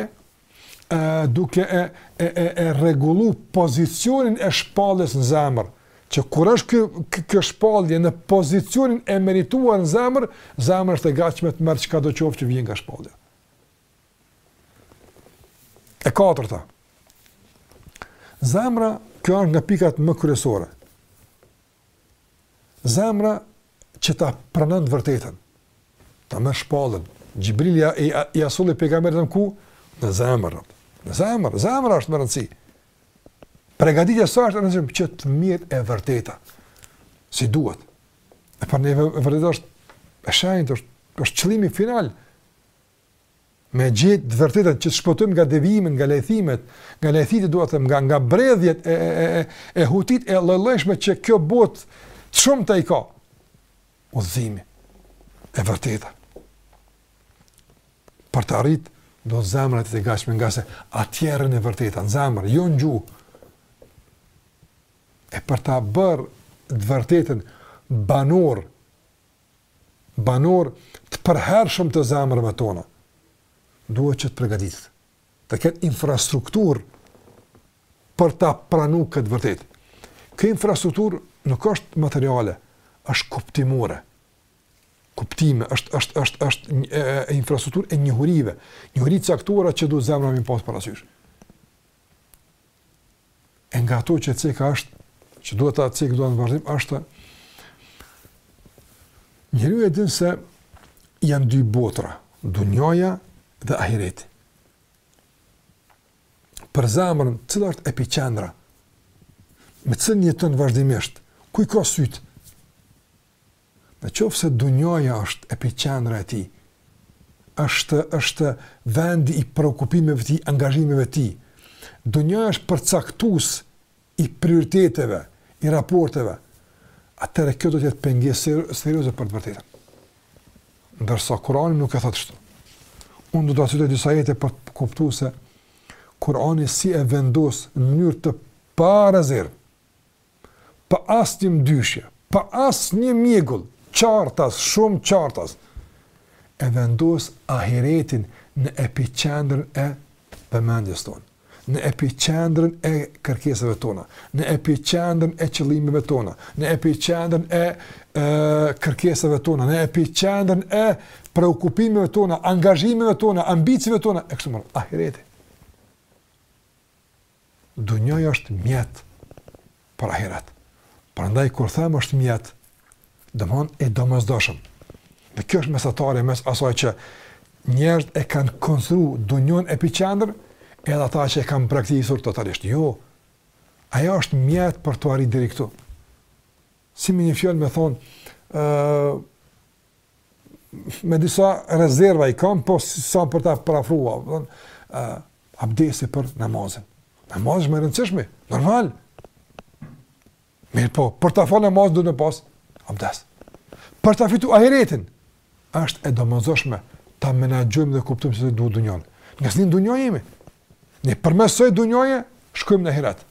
e duke e, e, e, e rregullu pozicionin e shpalljes në zemër, që kur është kjo, kjo shpallje në pozicionin e merituar në zemër, zemra është e gatshme të merr çkado qoftë që vjen nga shpallja. E katërta. Zemra, kjo është nga pikat më kryesore. Zemra që ta pranon të vërtetën. Ta merr shpalljen. Xhibrili ia solli pejgamberit ku në zemër. Në zemër, zemra është me rëndësi. Pregaditja e saj është me rëndësi që të mirret e vërteta. Si duhet. E për ne e vërteta është e shenjtë, është është qëllimi final. me gjetë të vërtetën që të shpëtojmë nga devijimet, nga lajthimet, nga lajthitë dua të them, nga nga bredhjet e e e e hutitë e lloj-llojshme që kjo botë të shumta i ka. Udhëzimi e vërteta. Për ta arrit do zemra të gatshme ngase aty rrin e vërteta, në zemër, jo në gjuhë. E për ta bërë të vërtetën banor banor të përhershëm të zemrave tona, duhet që të përgatitet, të ketë infrastrukturë për ta pranu këtë të vërtetë. Kjo infrastrukturë nuk është materiale, është kuptimore. Kuptime, është është është është një infrastrukturë e njohurive, njohuri të caktuara që duhet zemra me i pas parasysh. E nga ato që ceka është, që dua ta cek edhe në vazhdim, është njeriu e din se janë dy botëra, dunjaja dhe ahireti. Për zemrën, cila është epiqendra, me cilën jeton vazhdimisht, ku i ka sytë, Në qoftë se dunjaja është epiqendra e tij, është është vendi i preokupimeve të tij, angazhimeve të tij, dunjaja është përcaktues i prioriteteve, i raporteve, atëherë kjo do të jetë pengesë serioze për të vërtetën. Ndërsa Kurani nuk e thotë shtu. Unë do të citoj disa ajete për të kuptu se Kurani si e vendos në mënyrë të pa rezervë pa asnjë mdyshje, pa asnjë mjegull, qartas, shumë qartas, e vendos ahiretin në epiqendrën e vëmendjes tonë, në epiqendrën e kërkesave tona, në epiqendrën e qëllimeve tona, në epiqendrën e kërkesave tona, në epiqendrën e preokupimeve tona, angazhimeve tona, ambicieve tona, e kështu me radhë, ahireti. Dunjaja është mjet për ahiret. Prandaj kur them është mjet, domethon i domosdoshëm. Dhe kjo është mesatare mes asaj që njerëzit e kanë konsideru dunjan epiqendër, edhe ata që e kanë braktisur totalisht. Jo. Ajo është mjet për të arritur deri këtu. Si me një fjalë me thon, ë me disa rezerva i kam, po sa për ta përafrua, thonë abdesi për namazin. Namazi është më i rëndësishmi, normal. Mirëpo, për ta falë namazin duhet me pas abdes. Për ta fitu ahiretin, është e domosdoshme ta menaxhojmë dhe kuptojmë si duhet dunjan. Ngase në dunja jemi, Ne përmes kësaj dunjaje shkojmë në ahiret.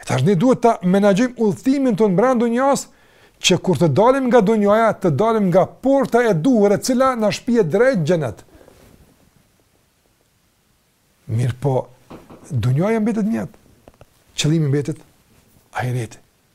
E tash ne duhet ta menaxhojmë udhëtimin tonë brenda dunjas që kur të dalim nga dunjaja, të dalim nga porta e duhur e cila na shpie drejt xhenetit. Mirpo dunjaja mbetet mjet. Qëllimi mbetet ahireti.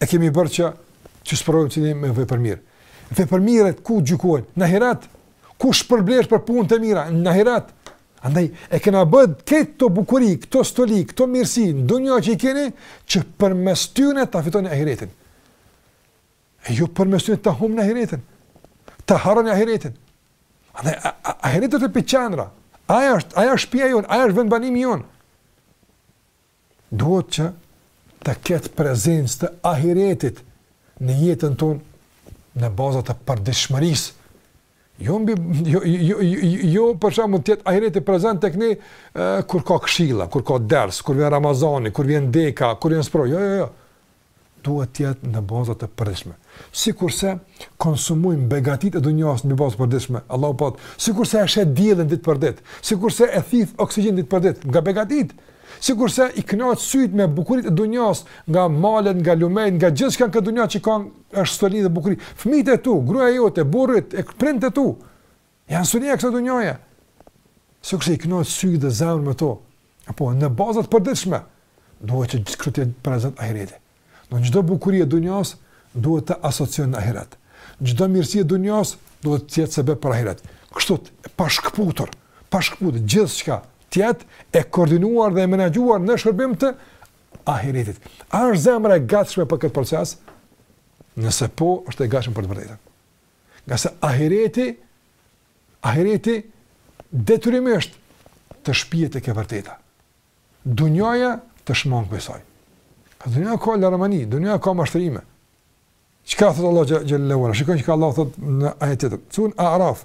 E kemi bërë që t'ju sprovojmë të jemi me vepër mirë. Veprat e mira ku gjykohen? Në ahiret. Ku shpërblehesh për punë të mira? Në ahiret. Andaj e kena bërë këto bukuri, këto stoli, këto mirësi, n'dunja që i keni që përmes tyre ta fitoni ahiretin. E ju jo përmes tyre ta humbni ahiretin. Ta harroni ahiretin. Andaj ahireti është epiqendra. Aja është, aja është shtëpia jon, aja është vendbanimi jon. Duhet që të ketë prezencë të Ahiretit në jetën tonë në baza të përditshmërisë. Jo mbi jo jo jo për shembull të jetë Ahireti prezent tek ne kur ka këshilla, kur ka ders, kur vjen Ramazani, kur vjen deka, kur vjen sprova. Jo, jo, jo. duhet të jetë në baza të përditshme. Sikurse konsumojmë begatitë e dunjas në bazë të përditshme, Allahu po thotë, sikurse e sheh diellin ditë për ditë, sikurse e thith oksigjenin ditë për ditë nga begatitë, sikurse i kënaq syt me bukuritë e dunjas nga malet, nga lumenjtë, nga gjithçka në këtë dunja që ka në është stoli dhe bukuri. Fëmijët e tu, gruaja jote, burri yt, e prindët e tu. Janë stoli e kësaj dunjaje. Sikurse i kënaq sytë dhe zemrën me to. E po, në baza të përditshme, duhet që gjithashtu të jetë prezent ahireti. Çdo bukuri e dunjas, duhet të asociojë në ahiret. Çdo mirësi e dunjas, duhet të jetë sebep për ahiret. Kështu të pashkëputur, pashkëputur, gjithçka të jetë e koordinuar dhe e menaxhuar në shërbim të ahiretit. A është zemra e gatshme për këtë proces? Nëse po, është e gatshme për të vërtetën. Ngase ahireti, ahireti detyrimisht të shpie tek e vërteta. Dunjaja të shmangë prej saj. Se dunjaja ka larmani, dunja ka mashtrime. Çka thotë Allahu xhele ue ala? Shikoni çka Allahu thotë në ajetin tjetër. Suren Araf.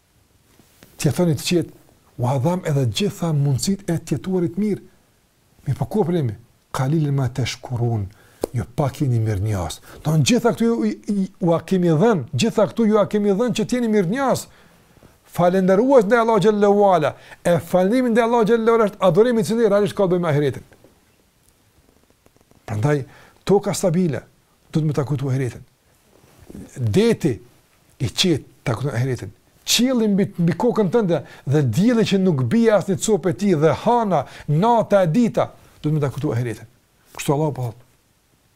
Të jetoni të qetë, ua dham edhe gjitha mundësitë e të jetuarit mirë. Mirëpo ku problemi? Kalilen ma teshkurun, ju pak jeni mirënjohës. Domethënë gjitha këto ju, jua kemi dhenë, gjitha këto jua kemi dhenë që t'jeni mirënjohës. Falënderues ndaj Allahut xhele ve ala, e falënderimi ndaj Allahut xhele ve ala është adhurimi i cili realisht ka të bëjë me ahiretin. Prandaj toka stabile duhet me ta kujtu ahiretin. Deti i qetë ta kujton ahiretin. Qielli mbi mbi kokën tënde dhe dielli që nuk bie asnjë copë e tij dhe hana nata e dita duhet me ta kujtu ahiretin. Kështu Allahu po thotë.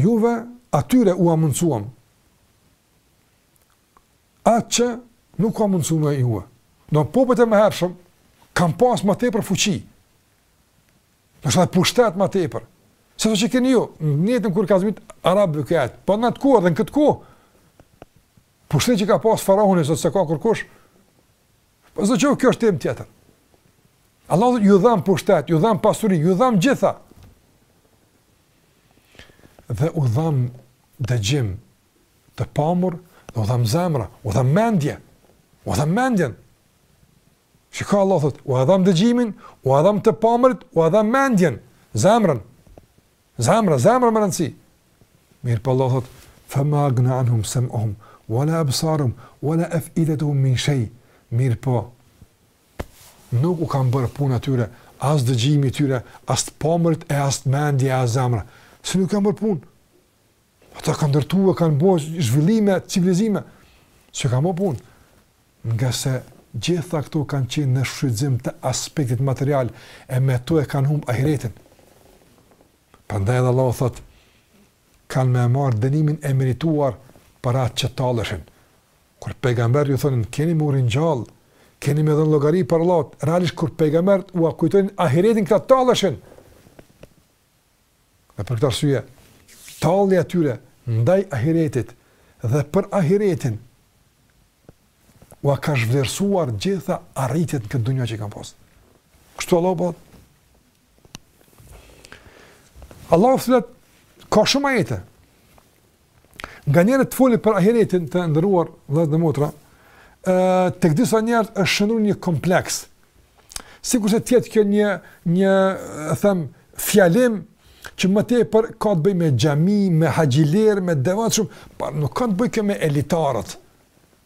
juve, atyre ua mundësuam, atë që nuk ua mundësuam juve. Në popujt e mëhershëm, kanë pas më tepër fuqi, në shumë pushtet më tepër, se atë që keni ju, në momentin kur ka zbrit arabëve ky ajet, po në atë kohë dhe në këtë kohë, pushtet që ka pas faraoni sot s'e ka kërkush, Po se kjo është temë tjetër. Allahu ju dham pushtet, ju dham pasuri, ju dham të gjitha. Dhe u dham dëgjim të pamur, dhe u dham zemra, u dham mendje. U dham mendjen. Çka Allahu thotë, ua dham dëgjimin, ua dham të pamurit, ua dham mendjen, zemrën. Zemra, zemra me rëndësi. Mirëpo Allahu thotë, fema agna anhum semuhum, wala absaruhum, wala efidetuhum min shej. Mirëpo, nuk u kanë bërë punë atyre, as dëgjimi i tyre, as të pamurit, e as mendja, e as zemra. Si nuk kanë bërë punë? Ata kanë ndërtuar, kanë bërë zhvillime, civilizime. Si s'ka bo punë? Ngase gjitha këto kanë qenë në shfrytëzim të aspektit material, e me to e kanë humbë ahiretin. Prandaj edhe Allahu thotë, kanë me marrë dënimin e merituar për atë që talleshin. Kur pejgamberët ju thonin, keni me u ringjallë, keni me dhënë llogari para Allahut, realisht kur pejgamberët ua kujtojnë ahiretin këta talleshin, Dhe për këtë arsye, tallja e tyre ndaj ahiretit dhe për ahiretin ua ka zhvlerësuar gjitha arritjet në këtë dunja që kanë pas. Kështu Allahu po. Allahu flet, ka shumë ajete. Nganjëherë të folit për ahiretin të nderuar vëllezër dhe motra, tek disa njerëz është shndërru në kompleks. Sikurse t'jetë kjo një, të themi, fjalim që më tepër ka të bëjë me xhami, me haxhilerë, me të devotshëm, po nuk ka të bëjë kjo me elitarët.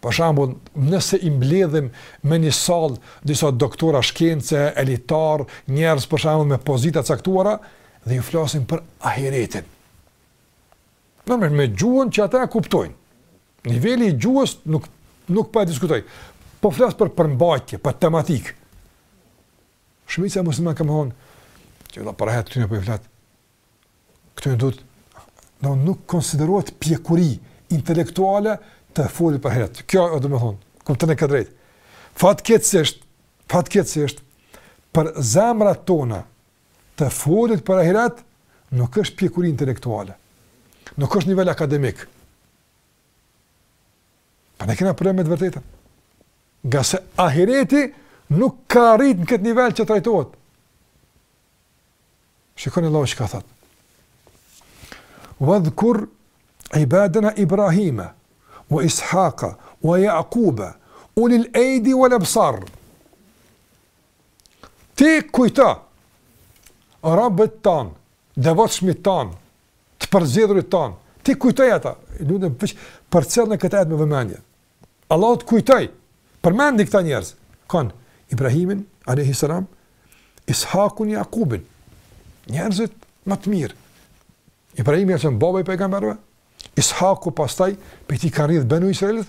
Për shembull, nëse i mbledhim në një sallë, disa doktora shkence, elitarë, njerëz për shembull me pozita të caktuara, dhe ju flasim për ahiretin. Normal me gjuhën që ata e kuptojnë. Niveli i gjuhës nuk nuk po e diskutoj. Po flas për përmbajtje, për tematikë. Shumica muslimanve ka me thonë, që da për ahiret tyne po i flet. Këtu do do nuk konsiderohet pjekuri intelektuale të folit për ahiret. Kjo do me thonë, kupton e ka drejt. Fatkeqësisht, fatkeqësisht për zemrat tona, Të folit për ahiret nuk është pjekuri intelektuale. Nuk është nivel akademik. Po ne kena problem me të vërtetën. Ngase ahireti nuk ka rrit në këtë nivel që trajtohet. Shikoni Allahu çka thotë. Wadhkur ibadena Ibrahima, wa Ishaqa, wa Jakuba, ulil ejdi wal ebsar. Ti kujto robët tanë, të devotshmit tanë, të përzgjedhurit tanë, ti kujtoj ata, lutem përcillne këtë ajet me vëmendje. Allahu thotë kujtoji, përmendi këta njerëz, kanë Ibrahimin, alejhi selam Ishakun, Jakubin, njerëzit ma të mirë. Ibrahimi është baba i pejgamberëve. Ishaku pastaj prej tij kanë rrjedh benu Israilit,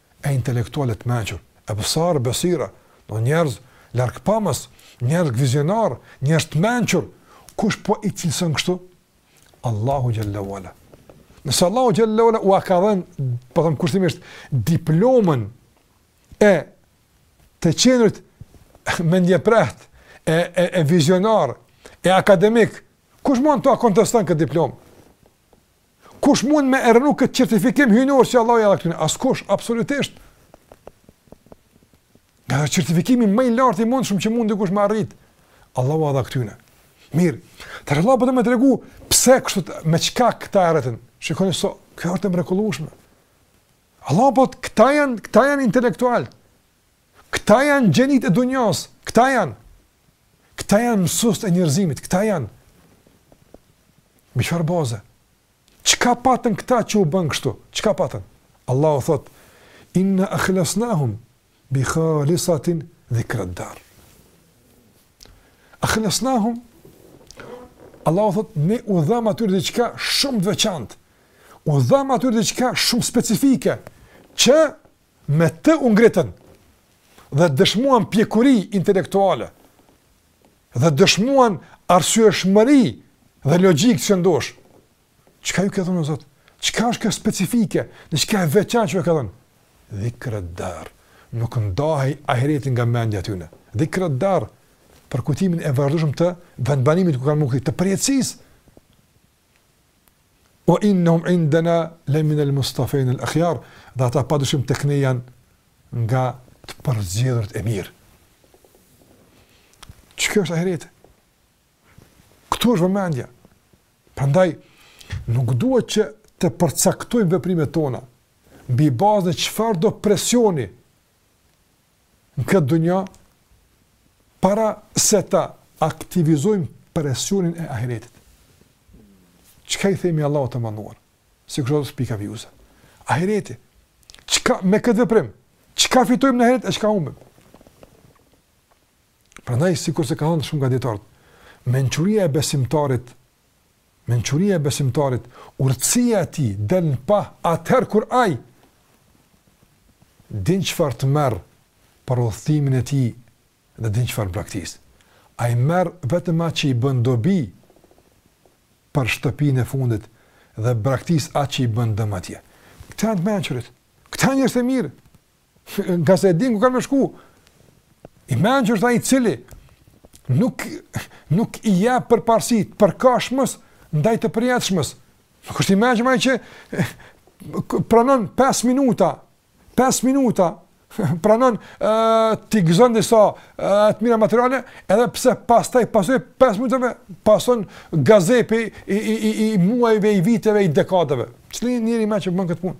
e intelektualë të mençur, ebsar basira, do njerëz largpamës, njerëz vizionar, njerëz të mençur, kush po i cilëson kështu? Allahu xhelle ue ala. Nëse Allahu xhelle ue ala ua ka dhënë, po them kushtimisht, diplomën e të qenurit mendjeprehtë, e, e, e vizionarë, e akademikë, kush mund t'ua konteston këtë diplomë? Kush mund me e rrënu këtë certifikim hyjnor që Allahu jau dha këtyne? Askush, absolutisht. Ngase certifikimi ma i lartë i mundshëm që mund dikush me arrit, Allahu ua dha këtyne. Mirë, tash Allahu po do me tregu, pse kështu, me çka këta e arritën? Shikoni, so, kjo është e mrekullushme. Allahu po thotë këta janë, këta janë intelektualë, Këta janë gjenitë e dunjas, këta janë. Këta janë mësuesit e njerëzimit, këta janë. Mbi çfarë baze? Çka patën këta që u bënë kështu? Çka patën? Allahu thotë, inna ekhlasnahum, bi khalisatin dhikred dar. Ekhlasnahum, Allahu thotë, ne u dhamë atyre diçka shumë të veçantë, u dhamë atyre diçka shumë specifike, që Me të u ngritën dhe dëshmuan pjekuri intelektuale dhe dëshmuan arsyeshmëri dhe logjikë të shëndoshë. Çka ju ke dhënë, o Zot? Çka është kjo specifike? Diçka e veçantë që ju ke dhënë? Dhikre dar, nuk ndahej ahireti nga mendja tyne. Dhikre dar, përkujtimin e vazhdueshëm të vendbanimit ku kanë m'u kthy, të përjetësisë. Ue innehum indena le minel mustafejnel ahjar, dhe ata padyshim tek ne janë nga të përzgjedhurit e mirë. Çka është ahireti? Këtu është vëmendja. Prandaj nuk duhet që të përcaktojmë veprimet tona mbi bazën e çfarë do presioni në këtë dunja, para se ta aktivizojmë presionin e ahiretit. Çka i themi Allahut të madhëruar? Si kjo është pika vijuese. Ahireti, çka, me këtë veprim, çka fitojmë në ahiret e çka humbim? Prandaj, sikurse kanë thënë shumë nga dijetarët, mençuria e besimtarit Mençuria e besimtarit, urtësia e tij del në pah atëherë kur ai din çfarë të merrë për udhëtimin e tij dhe din çfarë braktis. Ai merr vetëm atë që i bën dobi për shtëpinë e fundit dhe braktis atë që i bën dëm atje. Këta janë të mençurit. Këta janë njerëz të mirë. Ngase e din ku kanë me shku. I mençur është ai i cili nuk, nuk i jep përparësi të përkohshmes, ndaj të përjetshmes. Nuk është i mençëm ai që pranon 5 minuta, 5 minuta, pranon uh, t'i gëzon disa uh, të mira materiale, edhe pse pastaj pas atyre 5 minutave, pason gazepi i, i, i, i muajve, i viteve, i dekadave. Cili njeri i mençëm bën këtë punë?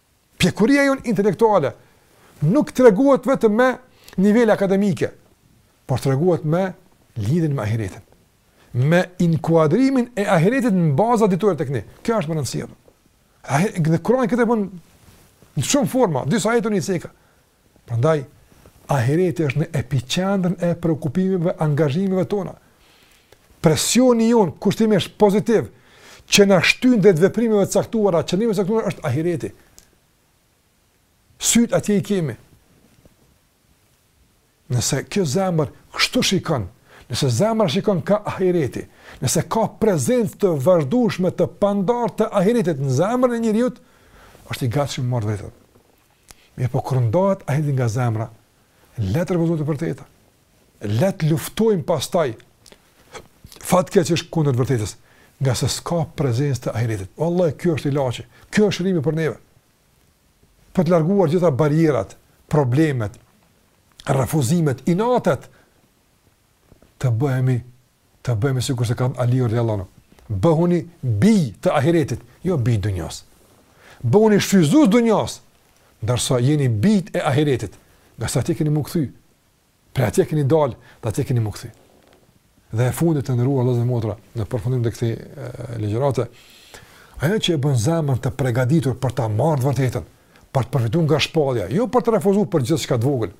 Pjekuria jonë intelektuale nuk tregohet vetëm me nivele akademike, por tregohet me lidhjen me ahiretin, me inkuadrimin e ahiretit në baza ditore tek ne. Kjo është më rëndësishme. E në Kur'an këtë e bën në shumë forma, disa ajete unë i ceka. Prandaj, ahireti është në epiqendrën e preokupimeve, angazhimeve tona. Presioni jonë, kushtimisht pozitiv, që na shtyn drejt veprimeve të caktuara, qëndrime të caktuara, është ahireti. Sytë atje i kemi. Nëse kjo zemër, kështu shikon, nëse zemra shikon ka ahireti, nëse ka prezencë të vazhdushme të pandarë të ahiretit në zemrën e njeriut, është i gatshëm me marrë Mirëpo kur ndahet ahireti nga zemra, le të refuzojmë të vërtetën. Le të luftojmë pastaj fatkeqësisht kundër të vërtetës, ngase s'ka prezencë të ahiretit. Wallahi ky është ilaçi, ky është shërimi për neve. Për të larguar gjitha barierat, problemet, refuzimet, inatet të bëhemi Të bëhemi sikurse ka thënë Aliu radijallahu anhu. Bëhuni bij të ahiretit, jo bij të dunjas. Bëhuni shfrytëzues të dunjas, ndërsa jeni bijtë e ahiretit. Ngase atje keni me u kthy. Prej atje keni dal, dhe atje keni me u kthy. Dhe e fundit të nderuar vëllezër dhe motra, në përfundim të këtij ligjërate, ajo që e bën zemrën të pregaditur për ta marrë të vërtetën, për të përfituar nga shpallja, jo për ta refuzuar për gjithçka të vogël.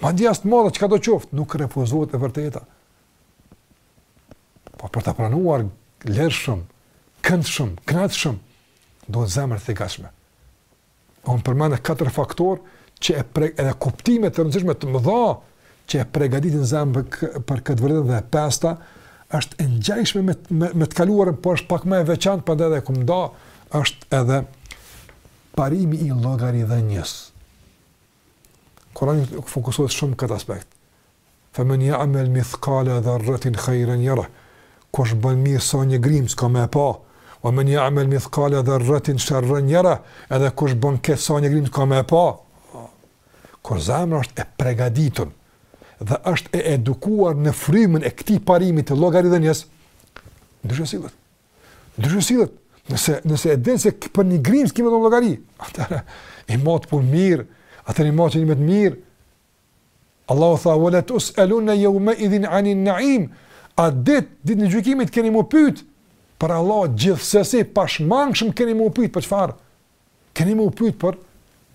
Madje as të madhe çkado qoftë, nuk refuzohet e vërteta. Po për ta pranuar lirshëm, këndshëm, kënaqshëm, duhet zemra të jetë e gatshme. Unë përmenda katër faktorë që e pre, edhe kuptime të rëndësishme të mëdha që e pregaditin zemrën për këtë të vërtetë dhe e pesta, është e ngjajshme me, me, me të kaluarën, po është pak ma e veçantë, prandaj edhe e kam nda, është edhe parimi i llogaridhënies. Kurani fokusohet shumë në këtë aspekt. Femen ja amel mithkale dherretin hajren jereh. Kush bën mirë sa një grimcë, ka me e pa. Ve men ja amel mithkale dherretin sherren jereh. Edhe kush bën keq sa një grimcë, ka me e pa. Kur zemra është e pregaditun dhe është e edukuar në frymën e këtij parimi të llogaridhënies, ndryshe sillet. Ndryshe sillet. Nëse, nëse e din se për një grimcë ki me dhënë llogari, atëherë i mat punët mirë, atëherë i mat qëndrimet mirë. Allahu tha, ve le tus'elunne jeumeidhin anin neim, atë ditë, ditën e gjykimit keni mu pytë, për Allah gjithsesi pashmangshëm keni mu pytë për çfarë, keni mu pytë për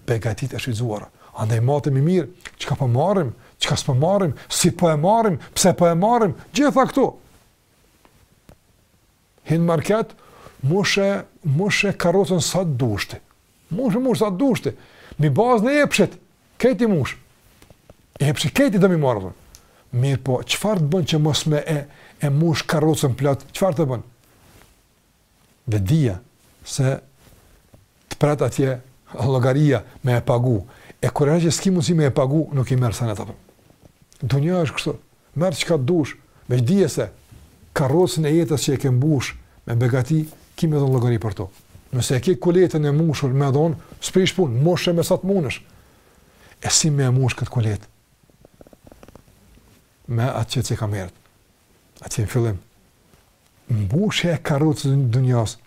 begatitë e shfrytëzuara. Andaj matemi mirë, çka po marrim, çka s'po marrim, si po e marrim, pse po e marrim, gjitha këto. Hin në market, mushe, mushe karrocën sa të dush ti. Mushe, mushe sa të dush ti. Mbi bazën e epshit, krejt i mush. Epshi krejt do me i marrë. Mirëpo, çfarë të bën që mos me e, e mushë karrocën plot, çfarë të bën? Vetëdija se të pret atje llogaria me e pagu, e kur e që s'ki mundësi me e pagu, nuk i merr senet, apo. Dunja është kështu, merre çka të dush, veç dije se karrocën e jetës që e ke mbush me begati, ki me dhonë llogari për to. Nëse e ke kuletën e mushur me dhonë, s'prish punë, mushe me sa të munësh. E si me e mush këtë kuletë? Me atë që të ka merët. Atë që në fillim. Mbushja e karrocës së dunjas,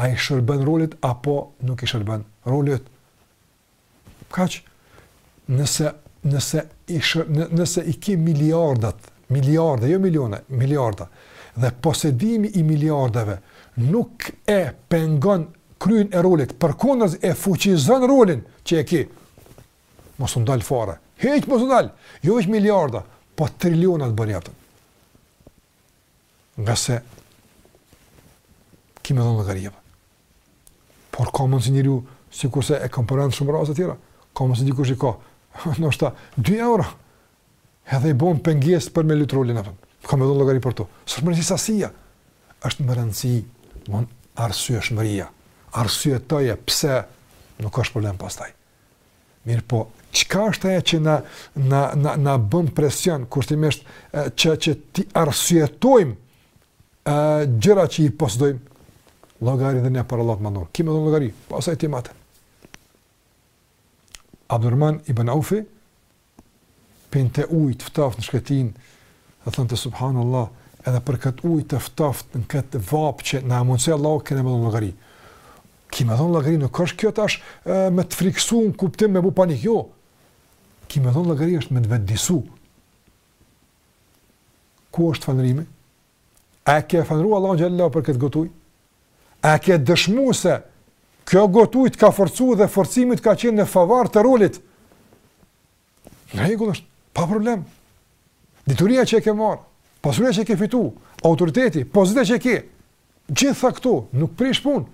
a i shërben rolit apo nuk i shërben rolit? Kaq, nëse, nëse, i shër, nëse i ke miliardat, miliarda, jo milione, miliarda, dhe posedimi i miliardave nuk e pengon kryerjen e rolit, përkundrazi e fuqizon rolin që e ke, Mos u ndal fare. Hiç mos u ndal. Jo veç miliarda, po triliona të bën jetën. Nga se ki me dhënë llogari. Por ka mundësi njeriu, sikurse e kam përmendë shumë raste tjera, ka mundësi dikush i ka, veç ato, 2 euro, edhe i bom pengesë për me lujtë rolin, apo ka me dhënë llogari për to. S'është me rëndësi sasia, është me rëndësi, arsyeshmëria, arsyetoje, pse, nuk është problem pastaj. Mirëpo, çka është ajo që na na na na bën presion kushtimisht që që t'i arsyetojmë ë gjërat që i posedojmë? Llogaridhënia para Allahut të Madh. Ki me dhon llogari, pastaj ti mate. Abdurrahman ibn Aufi, pinte ujë të ftoft në shkretinë dhe thonte subhanallah edhe për kët ujë të ftoft në kët vapë që na e mundësoi Allahu kena me dhon llogari ki me dhon llogari nuk është kjo tash me të friksu në kuptim me bu panik jo ki me dhon llogari është me të vetëdisu ku është falënderimi A e ke falënderu Allahun xhel-le për këtë gotuj? A e ke dëshmu se kjo gotë uji të ka forcu dhe forcimi t' ka qenë në favor të rolit? Në rregull është, pa problem. Dituria që e ke marrë, pasuria që e ke fitu, autoriteti, pozita që e ke, gjitha këto, nuk prish punë,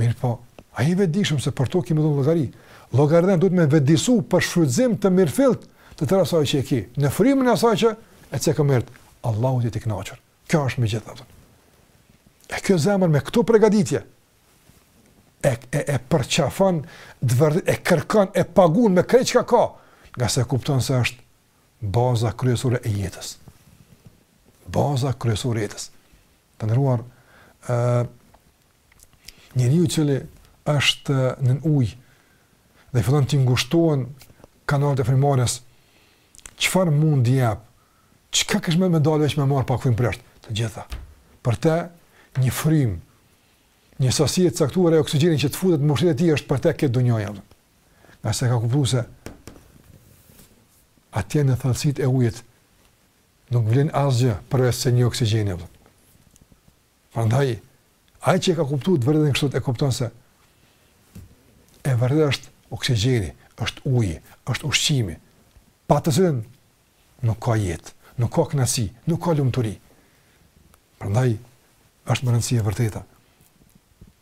Mirëpo, a je i vetëdijshëm se për to ki me dhënë llogari. Llogaridhënia duhet me t'vetëdijsu për shfrytëzim të mirëfilltë të tërë asaj që e ke, në frymën e asaj që e cek e merrtë, Allahu të jetë i kënaqur. Kjo është me gjithë, thotë. E kjo zemër me këto pregaditje, e, e, e përqafon, dëvërdit, e kërkon, e pagun me krejt çka ka, ngase kupton se është baza kryesore e jetës. Baza kryesore e jetës. Të nderuar, ë njeriu i cili është nën ujë dhe fillon t'i ngushtohen kanalet e frymëmarrjes, çfarë mund të jap? Çka kish me dalë veç me marr pak frymë prert, të gjitha. Për të një frym, një sasi e caktuar e oksigjenit që të futet në mushkën e tij është përtej kësaj dunjaje. Ngase ka kuptuar se atje në thellësitë e ujit nuk vlen asgjë përveçse një oksigjeni vëllai. Prandaj ai që e ka kuptuar të vërtetën kështu e kupton se e vërteta është oksigjeni, është uji, është ushqimi. Pa të cilën nuk ka jetë, nuk ka kënaqësi, nuk ka lumturi. Prandaj është me rëndësi e vërteta.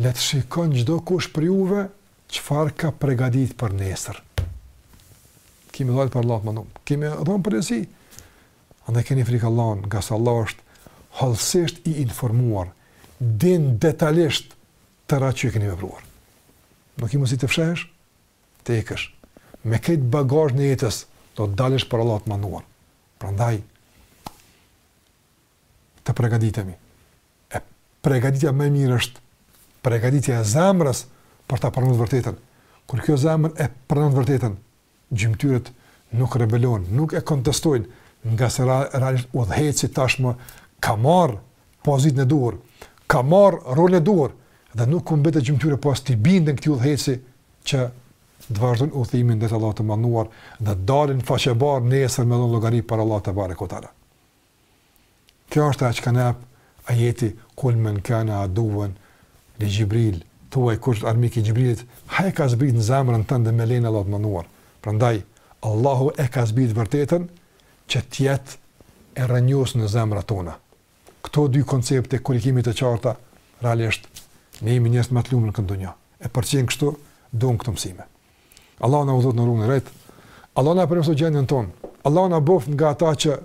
Le të shikon çdokush për juve çfarë ka pregaditë për nesër. Kemi daljen para Allahut të madhëruar. Kemi dhënë përgjegjësi. Andaj keni frikë Allahun, ngase Allahu është hollësisht i informuar, din detalisht të tëra që e keni vepruar. Nuk ke mundësi të fshehesh, të ikësh. Me këtë bagazh të jetës, do të dalësh para Allahut të madhëruar. Prandaj, të pregaditemi. E pregaditja më e mirë është pregaditja e zemrës për ta pranuar të vërtetën. Kur kjo zemër e pranon të vërtetën, gjymtyrët nuk rebelojnë, nuk e kontestojnë, ngase realisht udhëheqësi tashmë ka marr pozitën e duhur, ka marr rolin e duhur dhe nuk u mbetet gjymtyrëve pos t'i binden këtij udhëheqësi që të vazhdojnë udhëtimin drejt Allahut të madhëruar dhe dalin faqebardhë nesër me dhon llogari para Allahut tebareke ue teala. Kjo është ajo çka na jep ajeti kul men kane aduwan li xhibril, thuaj kush është armik i xhibrilit, ai e ka zbrit në zemrën tënde me lejen e Allahut të madhëruar. Prandaj Allahu e ka zbrit të vërtetën që të jetë e rrënjosur në zemrat tona. Këto dy koncepte kur i kemi të qarta, realisht ne jemi njerëz më të lumtur në këtë dunja. E përcjell kështu, duam këto mësime. Allahu na udhëzoftë në rrugën e drejtë. Allahu na përmirësoftë gjendjen tonë. Allahu na bëftë nga ata që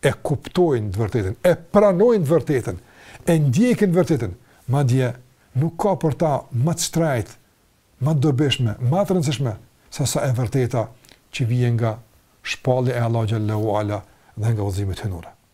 e kuptojnë të vërtetën, e pranojnë të vërtetën, e ndjekin të vërtetën. Madje, nuk ka për ta më të shtrejtë, më të dobishme, më të rëndësishme, sesa e vërteta që vijen nga shpallja e Allahut xhel-le ue ala dhe nga udhëzimit hyjnore.